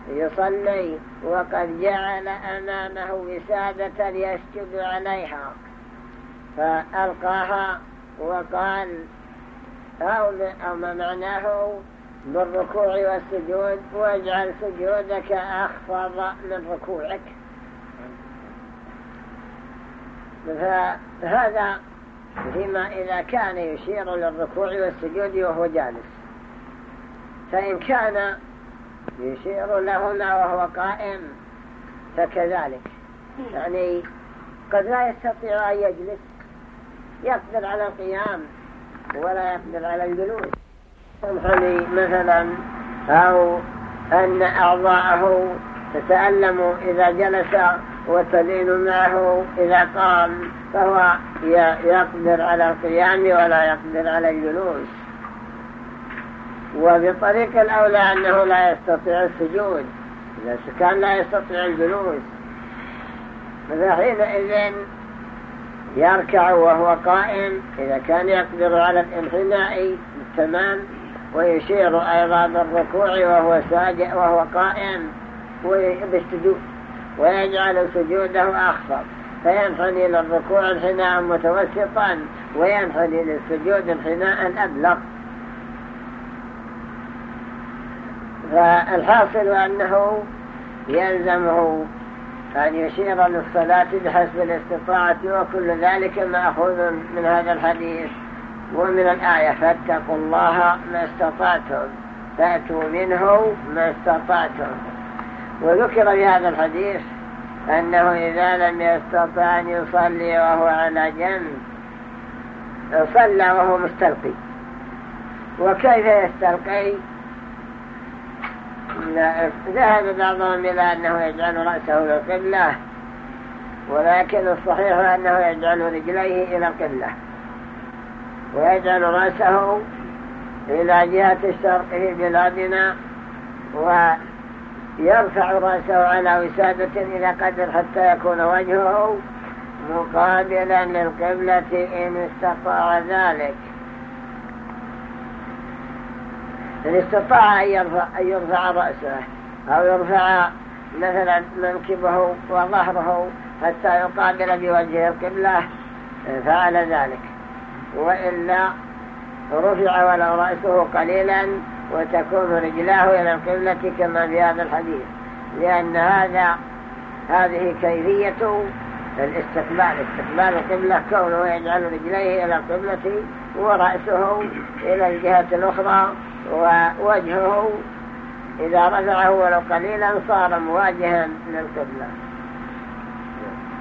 يصلي وقد جعل أمامه وسادة يسجد عليها. فألقاها وقال أو ما معناه؟ بالركوع والسجود واجعل سجودك أخفض من ركوعك. فهذا فيما إذا كان يشير للركوع والسجود وهو جالس. فإن كان يشير لهما وهو قائم فكذلك. يعني قد لا يستطيع أن يجلس يقدر على القيام ولا يقدر على الجلوس. تنحني مثلا أو أن أعضاءه تتألم إذا جلس وتلين معه إذا قام فهو يقدر على القيام ولا يقدر على الجلوس. وبطريق الأولى أنه لا يستطيع السجود. إذا كان لا يستطيع الجلوس. فحينئذ يركع وهو قائم. إذا كان يقدر على الانحناء بالتمام ويشير أيضا بالركوع وهو ساجئ وهو قائم بالسجود ويجعل سجوده أخفض. فينحني للركوع انحناء متوسطا وينحني للسجود انحناء أبلغ. فالحاصل أنه يلزمه أن يشير للصلاة بحسب الاستطاعة وكل ذلك مأخوذ من هذا الحديث. ومن الآية فاتقوا الله ما استطعتم فأتوا منه ما استطعتم. وذكر في هذا الحديث أنه إذا لم يستطع أن يصلي وهو على جنب صلى وهو مستلقي. وكيف يستلقي؟ ذهب بعضهم إلى أنه يجعل رأسه للقبلة ولكن الصحيح أنه يجعل رجليه إلى القبلة. ويجعل رأسه إلى جهة الشرق في بلادنا ويرفع رأسه على وسادة إلى قدر حتى يكون وجهه مقابلا للقبلة إن استطاع ذلك. إن استطاع أن يرفع, أن يرفع رأسه أو يرفع مثلا منكبه وظهره حتى يقابل بوجه القبلة فعل ذلك. وإلا رفع ولو رأسه قليلا وتكون رجلاه إلى القبلة كما في هذا الحديث. لأن هذا هذه كيفية الاستقبال. استقبال القبلة كونه يجعل رجليه إلى القبلة ورأسه إلى الجهة الأخرى ووجهه إذا رفعه ولو قليلا صار مواجها للقبلة.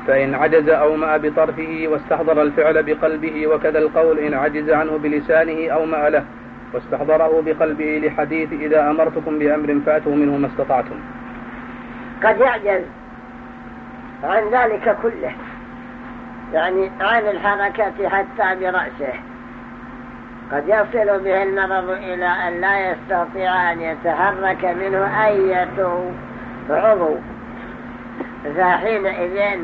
فإن عجز أومأ بطرفه واستحضر الفعل بقلبه وكذا القول إن عجز عنه بلسانه أومأ له واستحضره بقلبه لحديث إذا أمرتكم بأمر فأتوا منه ما استطعتم. قد يعجز عن ذلك كله. يعني عن الحركة حتى برأسه. قد يصل به المرض إلى أن لا يستطيع أن يتحرك منه أي عضو. فحينئذ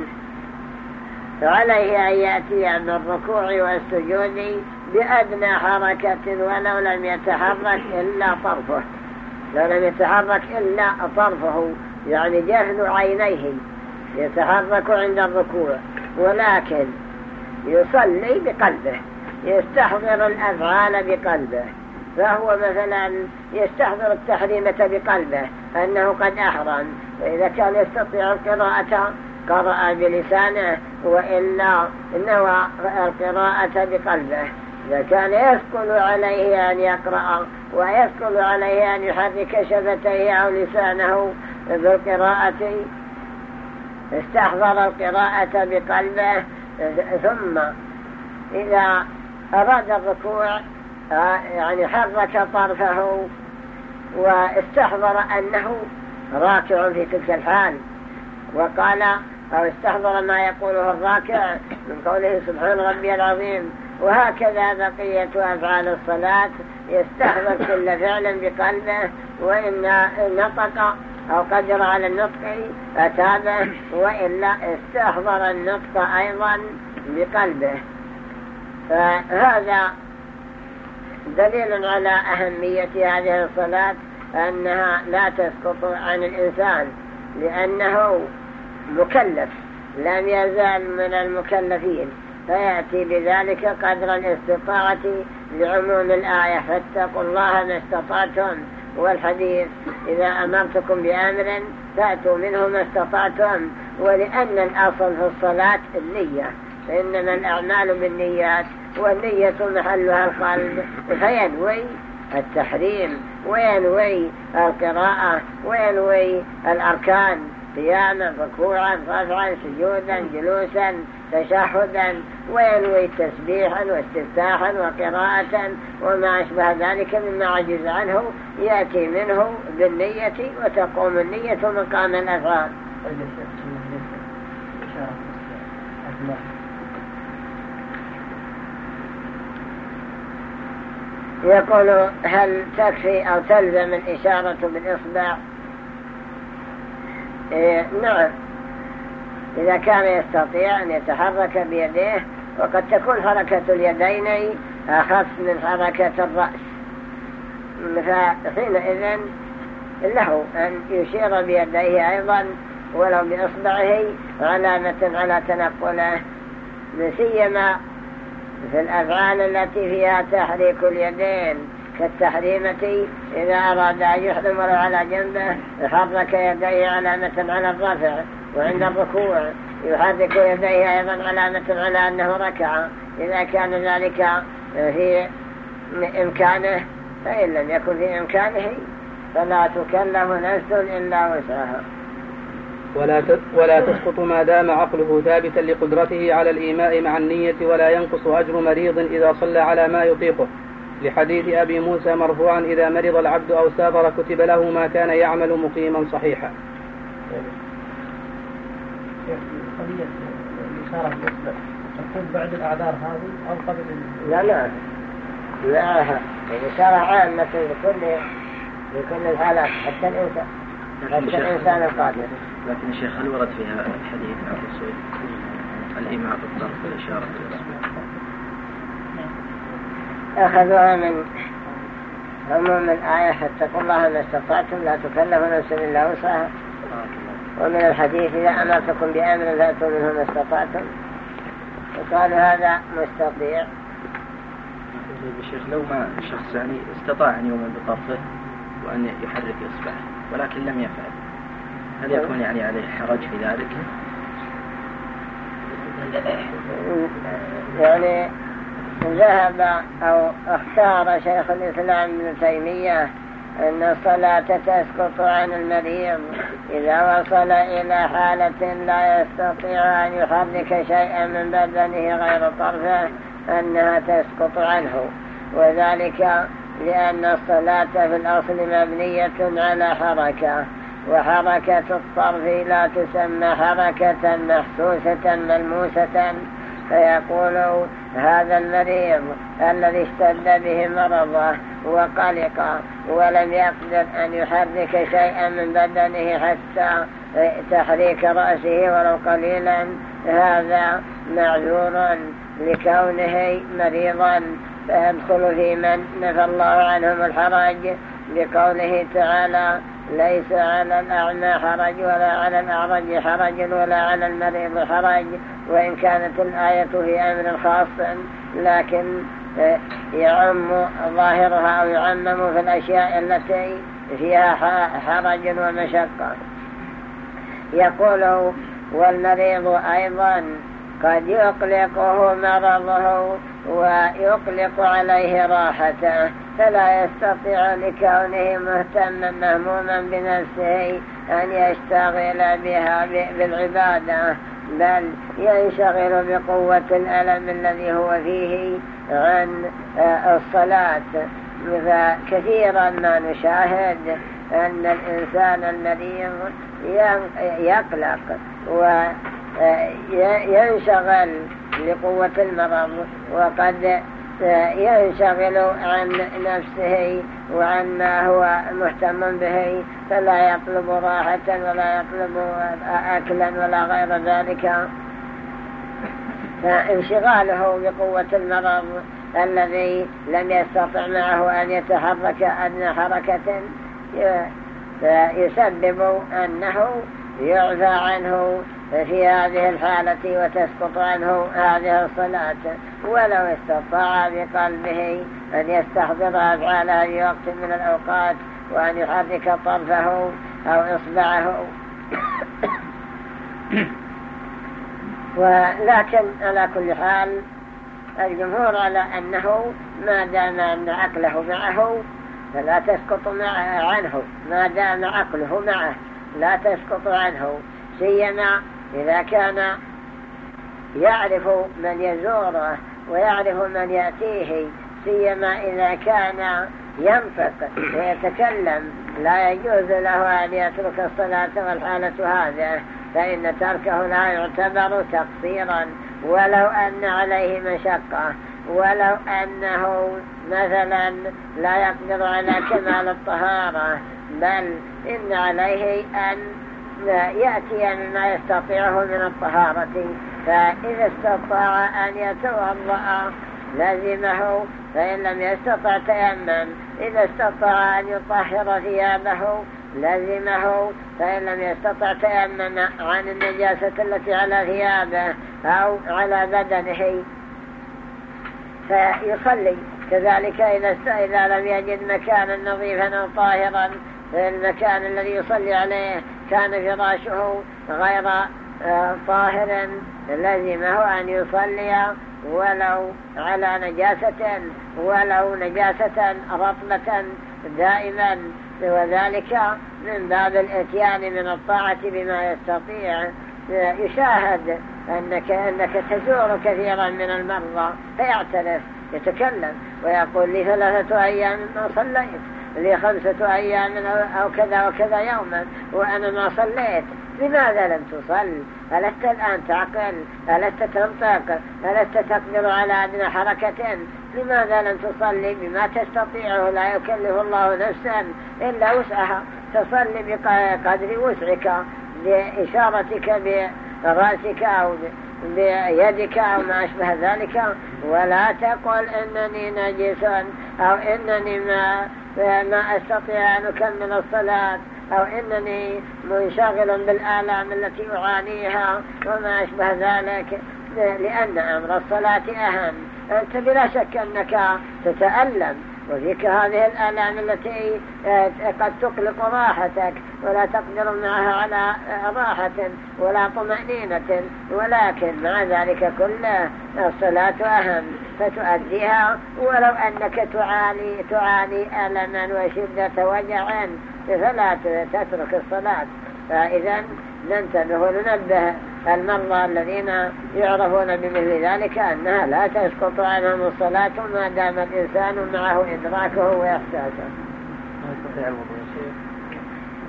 عليه أن يأتي بالركوع والسجود بأدنى حركة ولو لم يتحرك إلا طرفه. لو لم يتحرك إلا طرفه يعني جهل عينيه يتحرك عند الركوع ولكن يصلي بقلبه يستحضر الأفعال بقلبه. فهو مثلا يستحضر التحريمة بقلبه أنه قد أحرم فإذا كان يستطيع القراءة قرأ بلسانه وإلا نوى القراءة بقلبه. إذا كان يثقل عليه أن يقرأ ويثقل عليه أن يحرك شفتيه أو لسانه بالقراءة استحضر القراءة بقلبه ثم إذا أراد الركوع يعني حرك طرفه واستحضر أنه راكع في تلك الحال. وقال أو استحضر ما يقوله الراكع من قوله سبحان ربي العظيم. وهكذا بقية أفعال الصلاة. يستحضر كل فعل بقلبه وإن نطق أو قدر على النطق أتابه وإلا استحضر النطق أيضا بقلبه. فهذا دليل على أهمية هذه الصلاة أنها لا تسقط عن الإنسان لأنه مكلف لم يزال من المكلفين فيأتي بذلك قدر الاستطاعة لعموم الآية. فاتقوا الله ما استطعتم والحديث إذا أمرتكم بأمر فأتوا منه ما استطعتم ولأن الأصل في الصلاة النية فإنما الأعمال بالنيات والنية محلها القلب. فينوي التحريم وينوي القراءة وينوي الأركان. قياما ركوعا رفعا سجودا جلوسا تشهدا وينوي تسبيحا واستفتاحا وقراءة وما أشبه ذلك مما عجز عنه يأتي منه بالنية وتقوم النية مقام الأفعال يقول هل تكفي أو تلزم الإشارة بالإصبع؟ نعم. إذا كان يستطيع أن يتحرك بيديه وقد تكون حركة اليدين أخف من حركة الرأس. فحينئذ له أن يشير بيديه أيضا ولو بإصبعه علامة على تنقله. سيما في الأفعال التي فيها تحريك اليدين. كالتحريمة إذا أراد أن يحرم ولو على جنبه حرك يديه علامة على الرفع وعند الركوع. يحرك يديه أيضا علامة على أنه ركع. إذا كان ذلك في إمكانه فإن لم يكن في إمكانه فلا تكلم نفس إلا وسعها. ولا ولا تسقط ما دام عقله ثابتا لقدرته على الإيماء مع النية ولا ينقص أجر مريض إذا صلى على ما يطيقه. لحديث أبي موسى مرفوعا إذا مرض العبد أو سافر كتب له ما كان يعمل مقيما صحيحا. تكون بعد الأعذار هذه أو قبل لا لا. لا الإشارة عامة لكل لكل الحالات حتى الإنسان حتى الإنسان القادر. لكن الشيخ هل ورد فيها الحديث عن الرسول الإيماء بالطرف والإشارة بالإصبع أخذوها من عموم الآية فاتقوا الله ما استطعتم لا تكلف نفس إلا وسعها. ومن الحديث إذا أمرتكم بأمر فأتوا منه ما استطعتم. وقالوا هذا مستطيع. الشيخ لو ما الشخص يعني استطاع أن يؤمن بطرفه وأن يحرك إصبعه ولكن لم يفعل هل يكون يعني عليه حرج في ذلك؟ يعني ذهب أو اختار شيخ الإسلام ابن تيمية أن الصلاة تسقط عن المريض. إذا وصل إلى حالة لا يستطيع أن يحرك شيئا من بدنه غير طرفه أنها تسقط عنه. وذلك لأن الصلاة في الأصل مبنية على حركة وحركة الطرف لا تسمى حركة محسوسة ملموسة. فيقول هذا المريض الذي اشتد به مرضه وقلق ولم يقدر أن يحرك شيئا من بدنه حتى تحريك رأسه ولو قليلا هذا معذور لكونه مريضا. فيدخل في من نفى الله عنهم الحرج بقوله تعالى ليس على الأعمى حرج ولا على الأعرج حرج ولا على المريض حرج. وإن كانت الآية في أمر خاص لكن آه، يعم ظاهرها أو يعمم في الأشياء التي فيها حرج ومشقة. يقول والمريض أيضا قد يقلقه مرضه ويقلق عليه راحته فلا يستطيع لكونه مهتما مهموما بنفسه أن يشتغل بها بالعبادة بل ينشغل بقوة الألم الذي هو فيه عن آه، الصلاة. فكثيرا ما نشاهد أن الإنسان المريض يقلق وينشغل لقوة المرض وقد ينشغل عن نفسه وعن ما هو مهتم به فلا يطلب راحة ولا يطلب أكلا ولا غير ذلك. فانشغاله بقوة المرض الذي لم يستطع معه أن يتحرك أدنى حركة يسبب أنه يعفى عنه في هذه الحالة وتسقط عنه هذه الصلاة. ولو استطاع بقلبه أن يستحضر أفعال أي وقت من الأوقات وأن يحرك طرفه أو إصبعه. ولكن على كل حال الجمهور على أنه ما دام أن عقله معه فلا تسقط عنه. ما دام عقله معه لا تسقط عنه. سيما إذا كان يعرف من يزوره ويعرف من يأتيه سيما إذا كان ينطق ويتكلم لا يجوز له أن يترك الصلاة والحالة هذه فإن تركه لا يعتبر تقصيرا. ولو أن عليه مشقة ولو أنه مثلا لا يقدر على كمال الطهارة بل إن عليه أن يأتي مما يستطيعه من الطهارة فإذا استطاع أن يتوضأ لازمه فإن لم يستطع تيمم. إذا استطاع أن يطهر ثيابه لازمه فإن لم يستطع تيمم عن النجاسة التي على ثيابه أو على بدنه. فيصلي. كذلك إذا لم يجد مكانا نظيفا أو طاهرا في المكان الذي يصلي عليه كان فراشه غير آه، طاهر لزمه أن يصلي ولو على نجاسة ولو نجاسة رطبة دائما. وذلك من باب الإتيان من الطاعة بما يستطيع يشاهد أنك, أنك تزور كثيرا من المرضى فيعترف يتكلم ويقول لي ثلاثة أيام ما صليت لي خمسة أيام أو كذا وكذا يوما وأنا ما صليت. لماذا لم تصل؟ ألست الآن تعقل؟ ألست تنطق؟ ألست تقدر على أدنى حركة؟ لماذا لم تصلي؟ بما تستطيعه لا يكلف الله نفسا إلا وسعها. تصلي بقدر وسعك بإشارتك برأسك أو بيدك أو ما أشبه ذلك. ولا تقل إنني نجس أو إنني ما, ما أستطيع أن أكمل الصلاة أو إنني منشغل بالآلام التي أعانيها وما أشبه ذلك لأن أمر الصلاة أهم. أنت بلا شك أنك تتألم وفيك هذه الآلام التي آه، قد تقلق راحتك ولا تقدر معها على آه، راحة ولا طمأنينة ولكن مع ذلك كله الصلاة أهم. فتؤديها ولو أنك تعاني, تعاني ألما وشدة وجع فلا تترك الصلاة. فإذا ننتبه وننبه المرضى الذين يعرفون بمثل ذلك أنها لا تسقط عنهم الصلاة ما دام الإنسان معه إدراكه وإحساسه.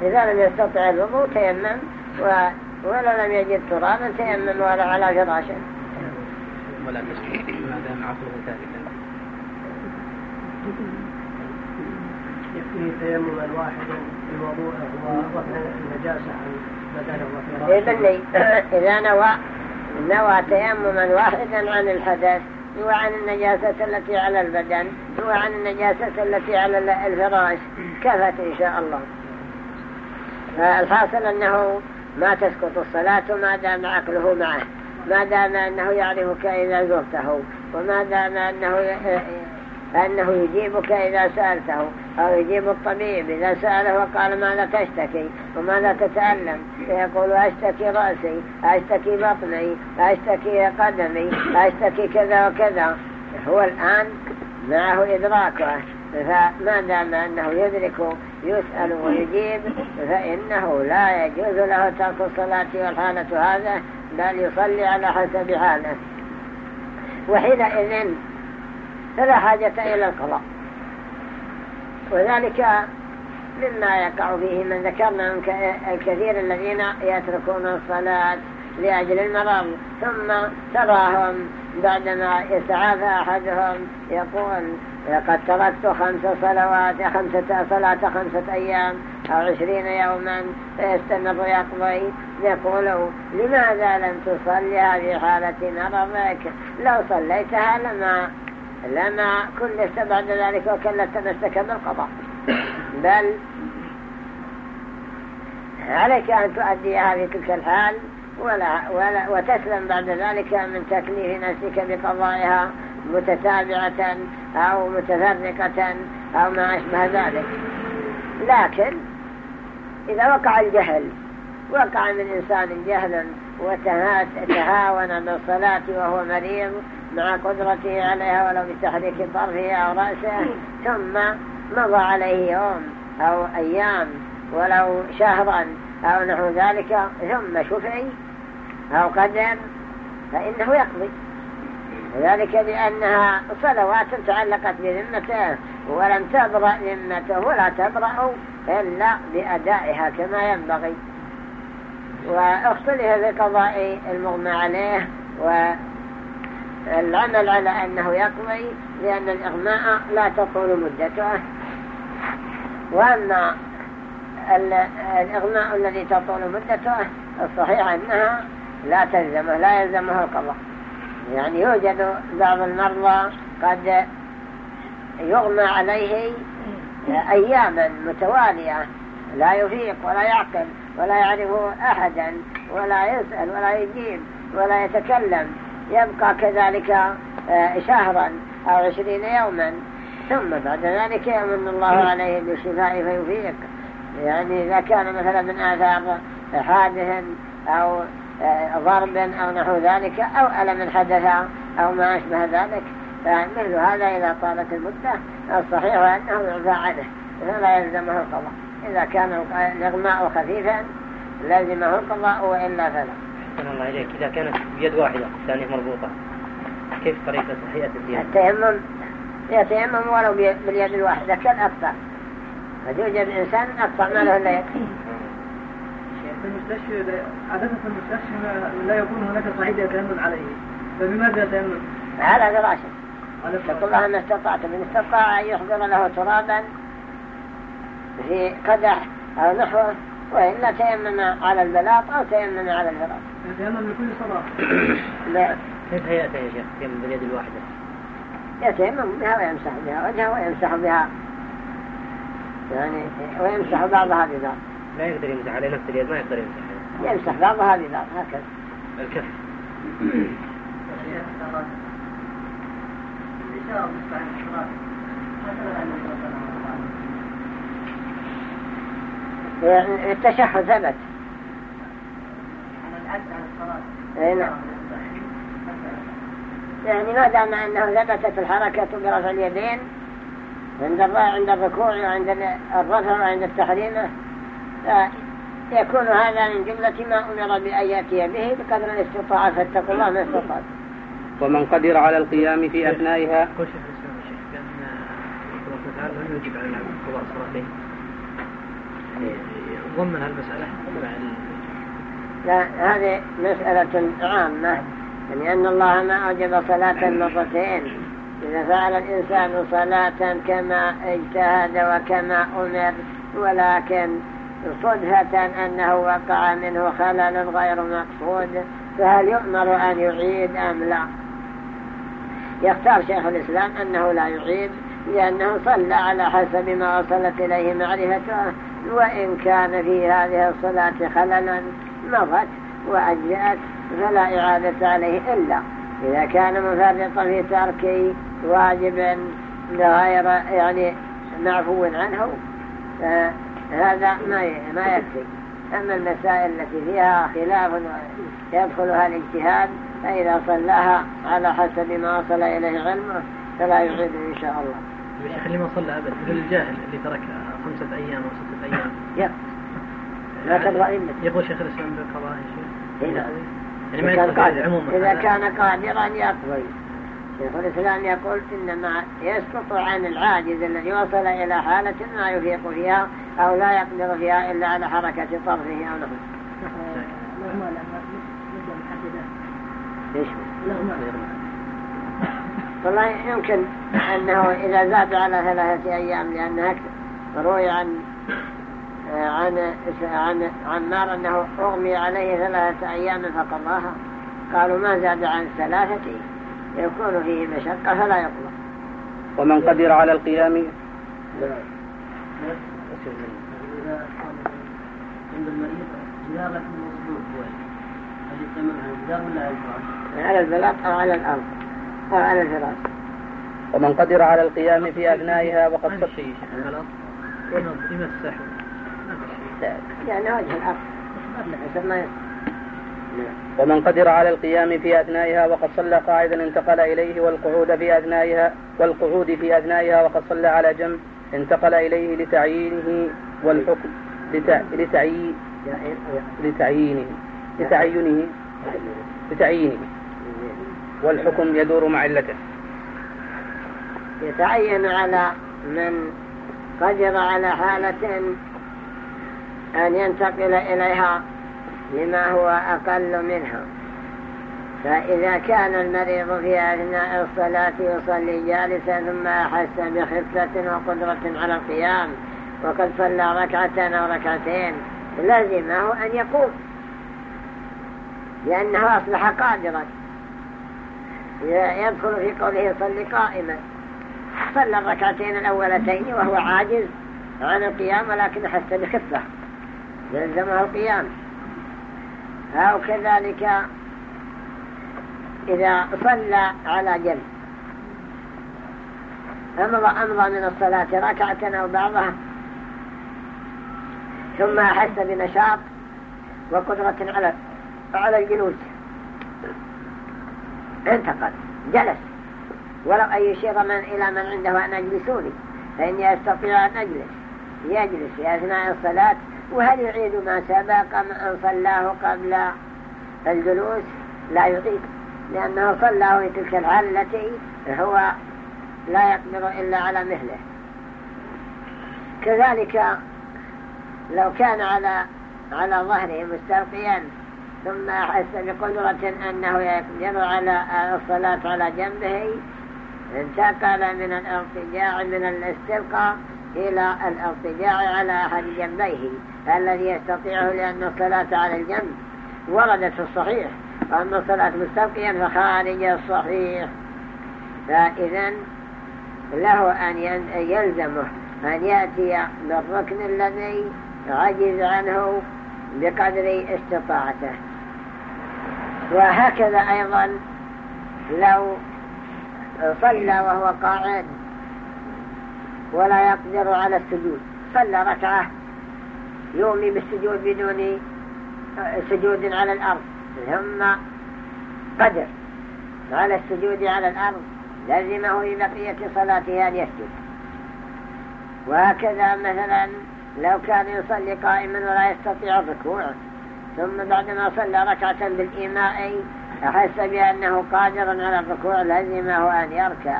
إذا لم يستطع الوضوء تيمم ولو لم يجد ترابا تيمم ولا على فراشه. ولا تسجد ما دام عقله ثابتا يكفي تيمما واحدا الوضوء ورفع النجاسة عن بدنه وفي إذا نوى نوى تيمما واحدا عن الحدث وعن النجاسة التي على البدن وعن النجاسة التي على الفراش كفت إن شاء الله. فالحاصل أنه ما تسقط الصلاة ما دام عقله معه. ما دام أنه يعرفك إذا زرته وما دام أنه أنه يجيبك إذا سألته أو يجيب الطبيب إذا سأله وقال ماذا تشتكي وماذا تتألم فيقول أشتكي رأسي أشتكي بطني أشتكي قدمي أشتكي كذا وكذا. هو الآن معه إدراكه فما دام أنه يدرك يسأل ويجيب فإنه لا يجوز له ترك الصلاة والحالة هذا بل يصلي على حسب حاله. وحينئذ فلا حاجة إلى القضاء. وذلك مما يقع فيه من ذكرنا من الكثير الذين يتركون الصلاة لأجل المرض ثم تراهم بعدما يتعافى أحدهم يقول لقد تركت خمس صلوات خمسة صلاة خمسة أيام أو عشرين يوما فيستمر يقضي. يقول لماذا لم تصلي هذه حالة مرضك؟ لو صليتها لما لما كلفت بعد ذلك وكلفت نفسك بالقضاء. بل عليك أن تؤديها في تلك الحال ولا ولا وتسلم بعد ذلك من تكليف نفسك بقضائها متتابعة أو متفرقة أو ما أشبه ذلك. لكن إذا وقع الجهل وقع من إنسان جهل وتهاون بالصلاة وهو مريض مع قدرته عليها ولو بتحريك طرفه أو رأسه ثم مضى عليه يوم أو أيام ولو شهرا أو نحو ذلك ثم شفعي أو قدر فإنه يقضي. ذلك لأنها صلوات تعلقت بذمته ولم تبرأ ذمته ولا تبرأ إلا بأدائها كما ينبغي. واختلف في قضاء المغمى عليه والعمل على أنه يقضي لأن الإغماء لا تطول مدته. وأما الإغماء الذي تطول مدته الصحيح أنها لا تلزمه لا يلزمه القضاء. يعني يوجد بعض المرضى قد يغمى عليه أياما متوالية لا يفيق ولا يعقل ولا يعرف أحدا ولا يسأل ولا يجيب ولا يتكلم يبقى كذلك آه، شهرا أو عشرين يوما. ثم بعد ذلك يمن الله عليه بالشفاء فيفيق. يعني إذا كان مثلا من آثار حادث أو ضرب أو نحو ذلك أو ألم حدث أو ما أشبه ذلك. فمثل هذا إذا طالت المدة الصحيح أنه يعفى عنه فلا يلزمه القضاء. إذا كان الإغماء خفيفا لازمه القضاء وإلا فلا. أحسن الله إليك. إذا كانت بيد واحدة الثانية مربوطة كيف طريقة صحية الدين؟ التيمم يتيمم ولو باليد الواحدة كالأقطع. قد يوجد إنسان أقطع ما له إلا يد في المستشفى عادة في المستشفى لا يكون هناك صعيد يتيمم عليه. فبماذا يتيمم؟ على فراشه اتقوا الله ما استطعت من استطاع أن يحضر له ترابا في قدح أو نحوه وإلا تيمم على البلاط أو تيمم على الفراش يتيمم لكل صلاة. لا. كيف هيئته يا شيخ؟ يتيمم باليد الواحدة؟ يتيمم بها ويمسح بها وجهه ويمسح بها. يعني ويمسح بعضها ببعض. لا يقدر يمسح على نفس اليد ما يقدر يمسح يمسح بعضها ببعض هكذا. الكف. التشهد ثبت. نعم. يعني ما دام أنه ثبتت الحركة برفع اليدين عند عند الركوع وعند الرفع وعند التحريمة يكون هذا من جملة ما أمر بأن يأتي به بقدر الاستطاعة فاتقوا الله ما استطاع ومن قدر على القيام في أثنائها الشيخ بأن الله تعالى لم يجب على قضاء صلاتين ضمن هالمسألة لا هذه مسألة عامة يعني أن الله ما أوجب صلاة مرتين إذا فعل الإنسان صلاة كما اجتهد وكما أمر ولكن صدفة أنه وقع منه خلل غير مقصود فهل يؤمر أن يعيد أم لا؟ يختار شيخ الإسلام أنه لا يعيد لأنه صلى على حسب ما وصلت إليه معرفته وإن كان في هذه الصلاة خللا مضت وأجزأت فلا إعادة عليه إلا إذا كان مفرطا في ترك واجب غير يعني معفو عنه. هذا ما ما يكفي. أما المسائل التي فيها خلاف يدخلها الاجتهاد فإذا صلاها على حسب ما وصل إليه علمه فلا يعيد إن شاء الله. يا شيخ اللي ما صلى أبدا مثل الجاهل اللي ترك خمسة أيام أو ستة أيام. يب. لا تبغى يقول شيخ الإسلام بالقضاء يا شيخ. يعني ما يدخل عموما إذا كان قادرا يقضي. شيخ الإسلام يقول إنما يسقط عن العاجز الذي وصل إلى حالة ما يفيق فيها أو لا يقدر فيها إلا على حركة طرفه أو ليش والله يمكن أنه إذا زاد على ثلاثة أيام لأنها روي عن عن عن عمار أنه أغمي عليه ثلاثة أيام فقضاها. قالوا ما زاد عن ثلاثة؟ يكون فيه مشقة فلا يقضى ومن قدر على القيام عند المريض جدار على البلاط أو على الأرض أو على الفراش. ومن قدر على القيام في أثنائها وقد البلاط. يمسح. يعني وجه الأرض. حسب ما ومن قدر على القيام في أثنائها وقد صلى قاعدا انتقل إليه والقعود في أثنائها والقعود في أثنائها وقد صلى على جنب انتقل إليه لتعيينه والحكم لتعيين لتعيينه لتعينه لتعيينه والحكم يدور مع علته. يتعين على من قدر على حالة أن ينتقل إليها لما هو أقل منها. فإذا كان المريض في أثناء الصلاة يصلي جالسا ثم أحس بخفة وقدرة على القيام وقد صلى ركعة أو ركعتين لازمه أن يقوم. لأنه أصبح قادرا. يدخل في قوله صلي قائما. صلى الركعتين الأولتين وهو عاجز عن القيام ولكن حس بخفة. يلزمه القيام. أو كذلك إذا صلى على جنب. أمضى أمضى من الصلاة ركعة أو بعضها. ثم أحس بنشاط وقدرة على على الجلوس. انتقل جلس. ولو أي شيء من إلى من عنده أن أجلسوني فإني أستطيع أن أجلس. يجلس في أثناء الصلاة وهل يعيد ما سبق أن صلاه قبل؟ الجلوس لا يعيد لأنه صلاه في تلك الحالة التي هو لا يقدر إلا على مثله. كذلك لو كان على على ظهره مستلقيا ثم أحس بقدرة أنه يقدر على الصلاة على جنبه انتقل من الارتجاع من الاستلقاء إلى الارتجاع على أحد جنبيه. الذي يستطيعه لأن الصلاة على الجنب وردت في الصحيح وأما الصلاة مستلقيا فخارج الصحيح. فإذا له أن يلزمه أن يأتي بالركن الذي عجز عنه بقدر استطاعته. وهكذا أيضا لو صلى وهو قاعد ولا يقدر على السجود صلى ركعة يومي بالسجود بدون سجود على الأرض. ثم قدر. على السجود على الأرض لازمه في بقية صلاته أن يسجد. وهكذا مثلا لو كان يصلي قائما ولا يستطيع الركوع ثم بعدما صلى ركعة بالإيماء أحس بأنه قادر على الركوع لازمه أن يركع.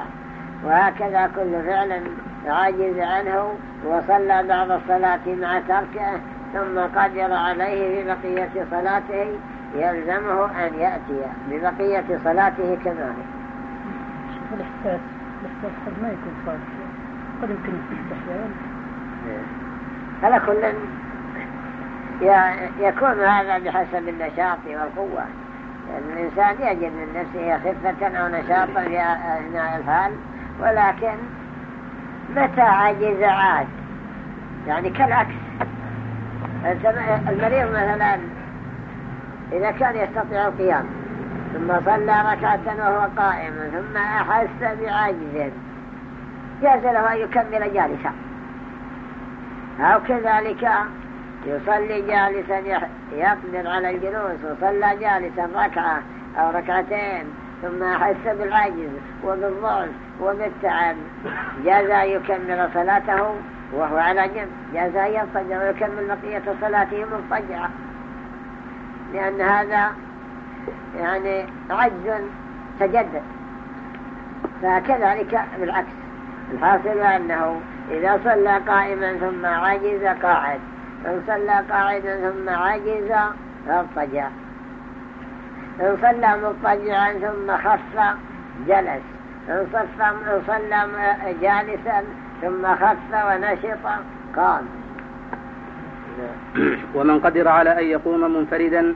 وهكذا كل فعل عاجز عنه وصلى بعض الصلاة مع تركه ثم قدر عليه في بقية صلاته يلزمه أن يأتي ببقية صلاته كذلك. شوف الإحساس الإحساس قد ما يكون صالح قد يمكن الاستحياء على كل يكون هذا بحسب النشاط والقوة. يعني الإنسان يجد من نفسه خفة أو نشاطا في أثناء الحال ولكن متى عجز عاد؟ يعني كالعكس. المريض مثلا إذا كان يستطيع القيام ثم صلى ركعة وهو قائم ثم أحس بعجز جاز له أن يكمل جالسا. أو كذلك يصلي جالسا يقدر على الجلوس وصلى جالسا ركعة أو ركعتين. ثم أحس بالعجز وبالضعف وبالتعب. جاز أن يكمل صلاته وهو على جنب. جاز أن يضطجع ويكمل بقية صلاته مضطجعة لأن هذا يعني عجز تجدد. فكذلك بالعكس. الحاصل أنه إذا صلى قائما ثم عجز قاعد. إن صلى قاعدا ثم عجز اضطجع إن صلى مضطجعا ثم خف جلس. إن صلى جالسا ثم خف ونشط قام. ومن قدر على أن يقوم منفردا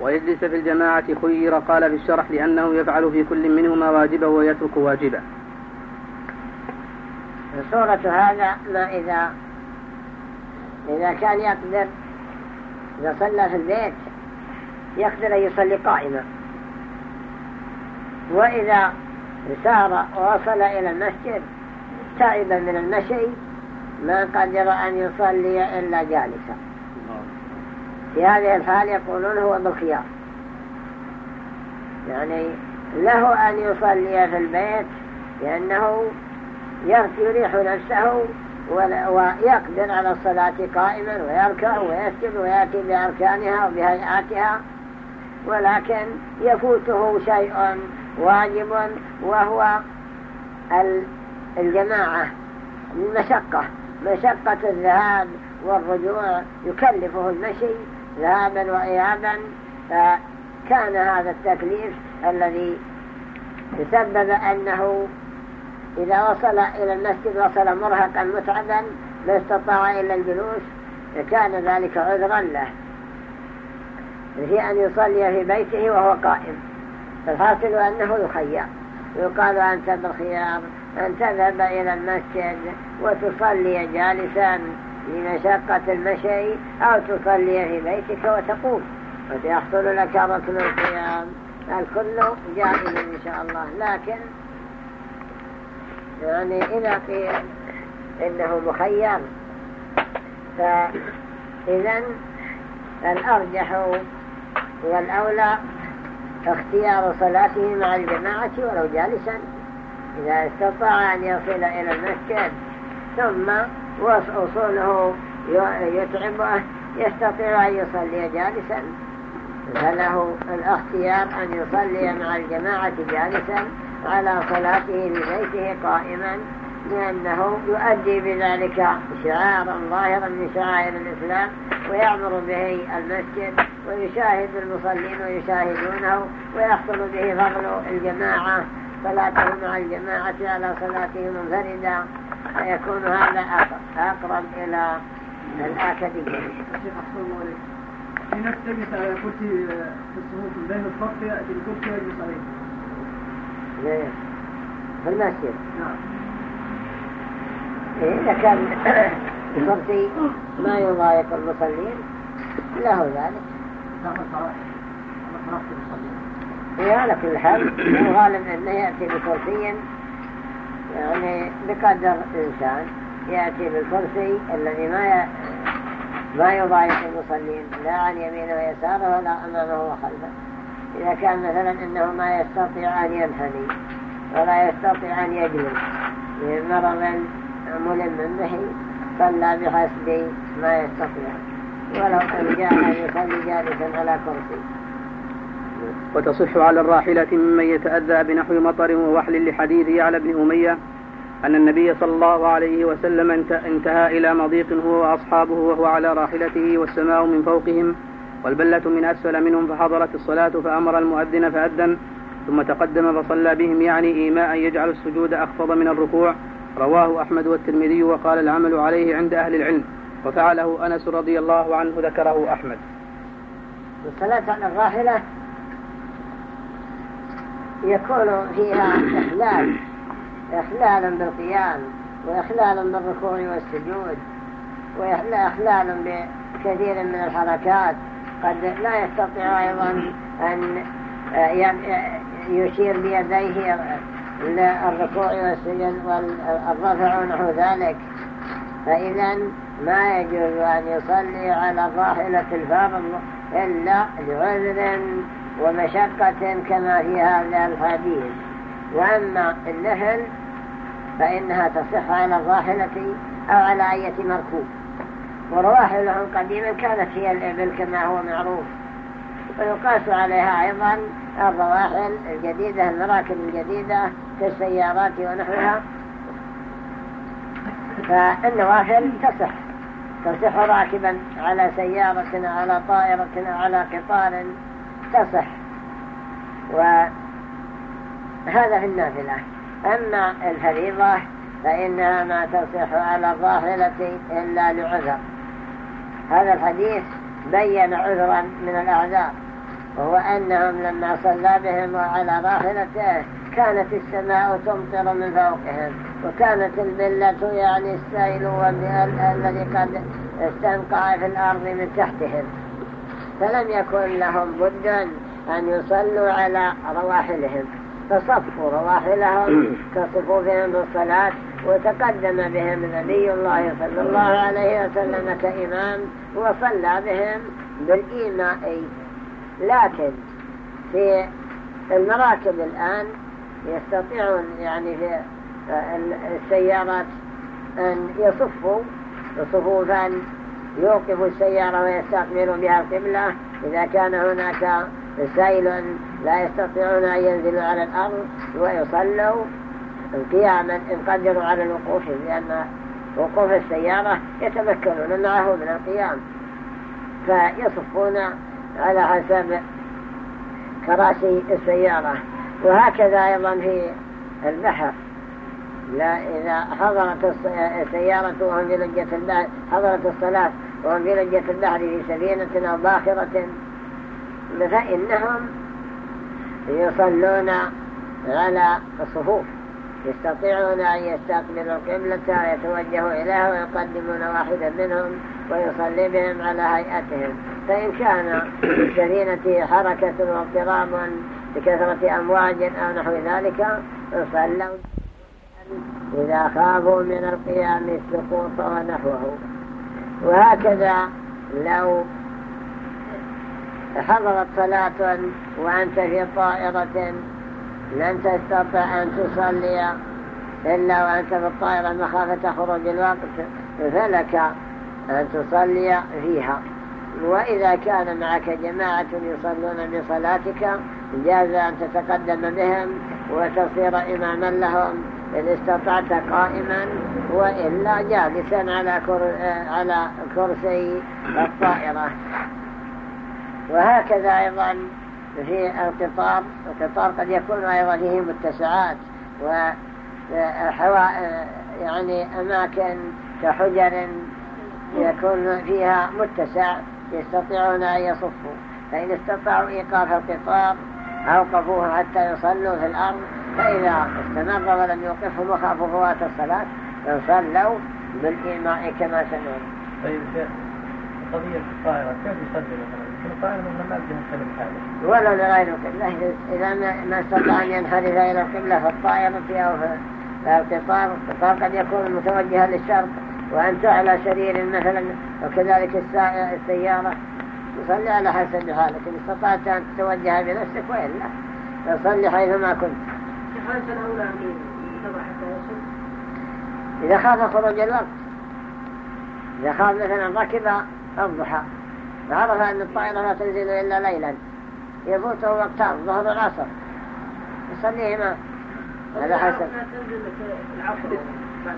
ويجلس في الجماعة خير قال في الشرح لأنه يفعل في كل منهما واجبا ويترك واجبا. صورة هذا ما إذا إذا كان يقدر إذا صلى في البيت يقدر أن يصلي قائما. وإذا سار ووصل إلى المسجد تعبا من المشي ما قدر أن يصلي إلا جالسا. في هذه الحال يقولون هو بالخيار. يعني له أن يصلي في البيت لأنه يريح نفسه ويقدر على الصلاة قائما ويركع ويسجد ويأتي بأركانها وبهيئاتها. ولكن يفوته شيء واجب وهو الجماعة المشقة مشقة الذهاب والرجوع يكلفه المشي ذهابا وإيابا. فكان هذا التكليف الذي تسبب أنه إذا وصل إلى المسجد وصل مرهقا متعبا لا استطاع إلا الجلوس كان ذلك عذرا له. في أن يصلي في بيته وهو قائم. فالحاصل أنه يخير. يقال أنت بالخيار أن تذهب إلى المسجد وتصلي جالسا لمشقة المشي أو تصلي في بيتك وتقوم. وسيحصل لك ركن القيام. الكل جائز إن شاء الله. لكن يعني إذا قيل إنه مخير فإذا الأرجح والأولى اختيار صلاته مع الجماعة ولو جالسا. إذا استطاع أن يصل إلى المسجد ثم وصوله يتعبه يستطيع أن يصلي جالسا. فله الاختيار أن يصلي مع الجماعة جالسا على صلاته في بيته قائما. لأنه يؤدي بذلك شعارا ظاهرا من شعائر الإسلام ويعمر به المسجد ويشاهد المصلين ويشاهدونه ويحصل به فضل الجماعة صلاته مع الجماعة على صلاته منفردا فيكون هذا أقرب إلى الأكاديمية. في نفس تجلس على كرسي في الصفوف بين الصف يأتي الكرسي ويجلس عليه. في المسجد. نعم. إذا كان الكرسي ما يضايق المصلين له ذلك. على كل حال الغالب أنه يأتي بكرسي يعني بقدر إنسان يأتي بالكرسي الذي ما ما يضايق المصلين لا عن يمينه ويساره ولا أمامه وخلفه. إذا كان مثلا إنه ما يستطيع أن ينحني ولا يستطيع أن يجلس مرضا ملم به. صلى بحسب ما يستطيع. ولو أن جاء يصلي جالسا على كرسي. وتصح على الراحلة ممن يتأذى بنحو مطر ووحل لحديث يعلى بن أمية أن النبي صلى الله عليه وسلم انتهى إلى مضيق هو وأصحابه وهو على راحلته والسماء من فوقهم والبلة من أسفل منهم فحضرت الصلاة فأمر المؤذن فأذن ثم تقدم فصلى بهم يعني إيماء يجعل السجود أخفض من الركوع رواه أحمد والترمذي وقال العمل عليه عند أهل العلم وفعله أنس رضي الله عنه ذكره أحمد. الصلاة على الراحلة. يكون فيها إخلال إخلالا بالقيام وإخلالا بالركوع والسجود وإخلالا بكثير من الحركات. قد لا يستطيع أيضا أن يشير بيديه للركوع والسجود والرفع ونحو ذلك. فإذا ما يجوز أن يصلي على الراحلة الفرض إلا لعذر ومشقة كما في هذا الحديث. وأما النهل فإنها تصح على الراحلة أو على أية مركوب. ورواحلهم قديما كانت هي الإبل كما هو معروف. ويقاس عليها أيضا الرواحل الجديدة المراكب الجديدة كالسيارات ونحوها فالنوافل تصح تصح راكبا على سيارة على طائرة على قطار تصح وهذا في النافلة. أما الفريضة فإنها ما تصح على الظاهرة إلا لعذر. هذا الحديث بين عذرا من الأعذار وهو أنهم لما صلى بهم على راحلته كانت السماء تمطر من فوقهم وكانت البلة يعني السيل الذي قد استنقع في الأرض من تحتهم فلم يكن لهم بد أن يصلوا على رواحلهم. فصفوا رواحلهم كصفوفهم بالصلاة وتقدم بهم نبي الله صلى الله عليه وسلم كإمام وصلى بهم بالإيماء. لكن في المراكب الآن يستطيعون يعني في السيارات أن يصفوا صفوفا يوقفوا السيارة ويستقبلوا بها القبلة. إذا كان هناك سيل لا يستطيعون أن ينزلوا على الأرض ويصلوا قياما إن قدروا على الوقوف لأن وقوف السيارة يتمكنون معه من القيام. فيصفون على حسب كراسي السيارة. وهكذا أيضا في البحر. لا إذا حضرت السيارة وهم في لجة البحر حضرت الصلاة وهم في لجة البحر في سفينة أو باخرة فإنهم يصلون على الصفوف. يستطيعون أن يستقبلوا القبلة ويتوجهوا إليها ويقدمون واحدا منهم ويصلي بهم على هيئتهم. فإن كان في السفينة حركة واضطراب بكثرة أمواج أو نحو ذلك صلوا إذا خافوا من القيام السقوط ونحوه. وهكذا لو حضرت صلاة وأنت في طائرة لن تستطع أن تصلي إلا وأنت في الطائرة مخافة خروج الوقت فلك أن تصلي فيها. وإذا كان معك جماعة يصلون بصلاتك جاز أن تتقدم بهم وتصير إماما لهم. إن استطعت قائما وإلا جالسا على على كرسي الطائرة. وهكذا أيضا في القطار. القطار قد يكون أيضا فيه متسعات وحواء يعني أماكن كحجر يكون فيها متسع. يستطيعون أن يصفوا فإن استطاعوا إيقاف القطار أوقفوه حتى يصلوا في الأرض فإذا استمر ولم يوقفهم وخافوا فوات الصلاة صلوا بالإيماء كما سنون طيب قضية الطائرة كيف يصلي مثلا؟ الطائرة من ما سلم حاله ولا لغير القبلة. إذا ما استطاع أن ينحرف إلى القبلة في الطائرة أو في القطار. القطار قد يكون متوجها للشرق. وأنت على سرير مثلا وكذلك السيارة. يصلي على حسب حالك. إن استطعت أن تتوجه بنفسك وإلا فصلي حيثما كنت. إذا خاف خروج الوقت. إذا خاف مثلا ركب الضحى. وعرف أن الطائرة لا تنزل إلا ليلا. يفوته وقتان الظهر والعصر. يصليهما على حسب.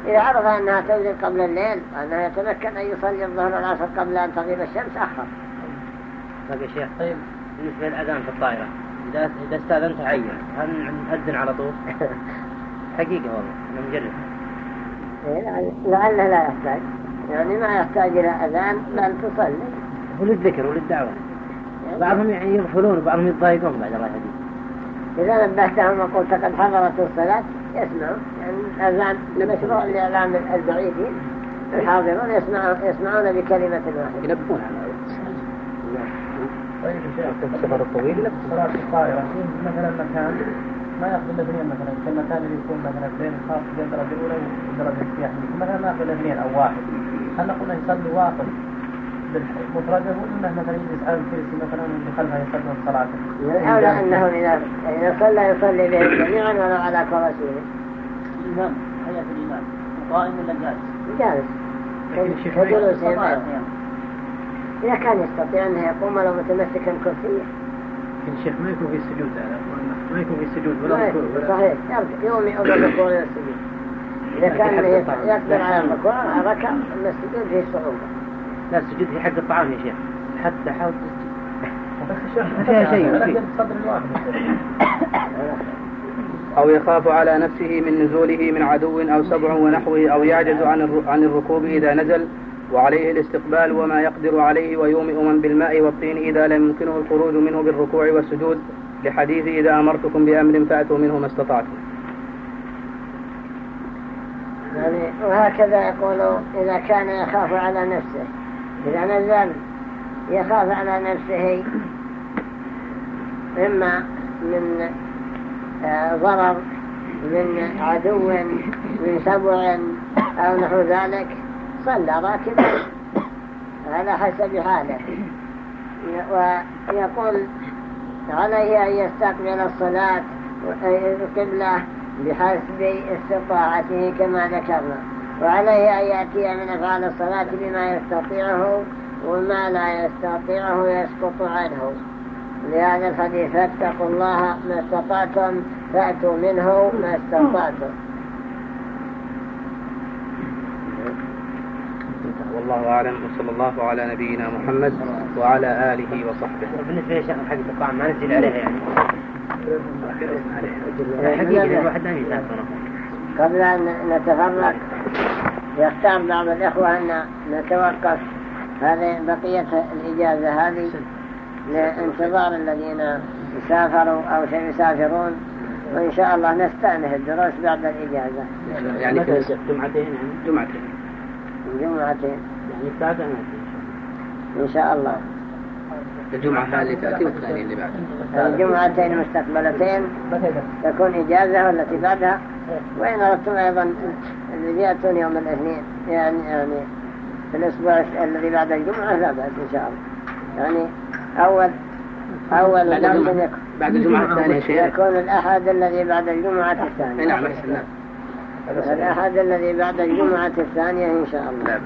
إذا عرف أنها تنزل قبل الليل وأنه يتمكن أن يصلي الظهر والعصر قبل أن تغيب الشمس أخر. طيب يا شيخ طيب بالنسبة للأذان في الطائرة إذا استأذنت عين هل نأذن على طول؟ حقيقة والله أنا مجرب إيه، لعله لا يحتاج. يعني ما يحتاج إلى أذان بل تصلي. هو للذكر وللدعوة. بعضهم يعني يغفلون وبعضهم يتضايقون بعد الله يهديهم إذا نبهتهم وقلت قد حضرت الصلاة يسمعوا يعني أذان مشروع لإعلام البعيدين الحاضرون يسمعون يسمعون بكلمة واحدة. ينبهون على طيب في السفر الطويل. صلاة الطائرة. مثلا مكان ما ياخذ الا اثنين مثلا كالمكان اللي يكون مثلا بين الخاص بين الدرجة الأولى والدرجة الثانية. مثلا ما ياخذ اثنين أو واحد. هل نقول يصلي واحد مفرده ولا مثلا يجلس على الكرسي مثلا اللي خلفه يصلون صلاته؟ الأولى أنه إذا إذا صلى يصلي بهم جميعا ولو على كراسيه. الإمام حياة الإمام قائم ولا جالس؟ جالس. كجلوسه إذا كان يستطيع أنه يقوم ولو متمسكا كرسيه. لكن الشيخ ما يكون في السجود ما يكون في السجود ولا ركوع صحيح يومي أو الركوع إلى السجود. إذا كان يقدر على الركوع ركع السجود فيه صعوبة. لا السجود في حق الطعام يا شيخ. حتى حاول تسجد فيها شيء أو يخاف على نفسه من نزوله من عدو أو سبع ونحوه أو يعجز عن عن الركوب إذا نزل وعليه الاستقبال وما يقدر عليه ويومئ من بالماء والطين إذا لم يمكنه الخروج منه بالركوع والسجود. لحديث إذا أمرتكم بأمر فأتوا منه ما استطعتم. يعني وهكذا يقول إذا كان يخاف على نفسه. إذا نزل يخاف على نفسه إما من آه، ضرر من عدو من سبع أو نحو ذلك صلى راكبا على حسب حاله. ويقول عليه أن يستقبل الصلاة القبلة بحسب استطاعته كما ذكرنا. وعليه أن يأتي من أفعال الصلاة بما يستطيعه وما لا يستطيعه يسقط عنه. لهذا الحديث فاتقوا الله ما استطعتم فأتوا منه ما استطعتم. والله أعلم وصلى الله على نبينا محمد وعلى آله وصحبه. بالنسبة لشيخ حق الطعام ما نزل عليها يعني؟ حقيقة الواحد لا يسافر. قبل أن نتفرق يختار بعض الإخوة أن نتوقف هذه بقية الإجازة هذه لانتظار الذين سافروا أو سيسافرون وإن شاء الله نستأنف الدروس بعد الإجازة. يعني جمعتين جمعتين. جمعتين. يعني بعد إن شاء الله. الجمعة هذه تأتي والثانية اللي بعدها. الجمعتين مستقبلتين تكون إجازة والتي بعدها وإن أردتم أيضا الذي يأتون يوم الاثنين يعني يعني في الأسبوع الذي بعد الجمعة لا بأس إن شاء الله. يعني أول أول بعد الجمعة. بعد الجمعة الثانية شيء. يكون الأحد الذي بعد الجمعة الثانية. نعم أحسن الأحد الذي بعد الجمعة الثانية إن شاء الله.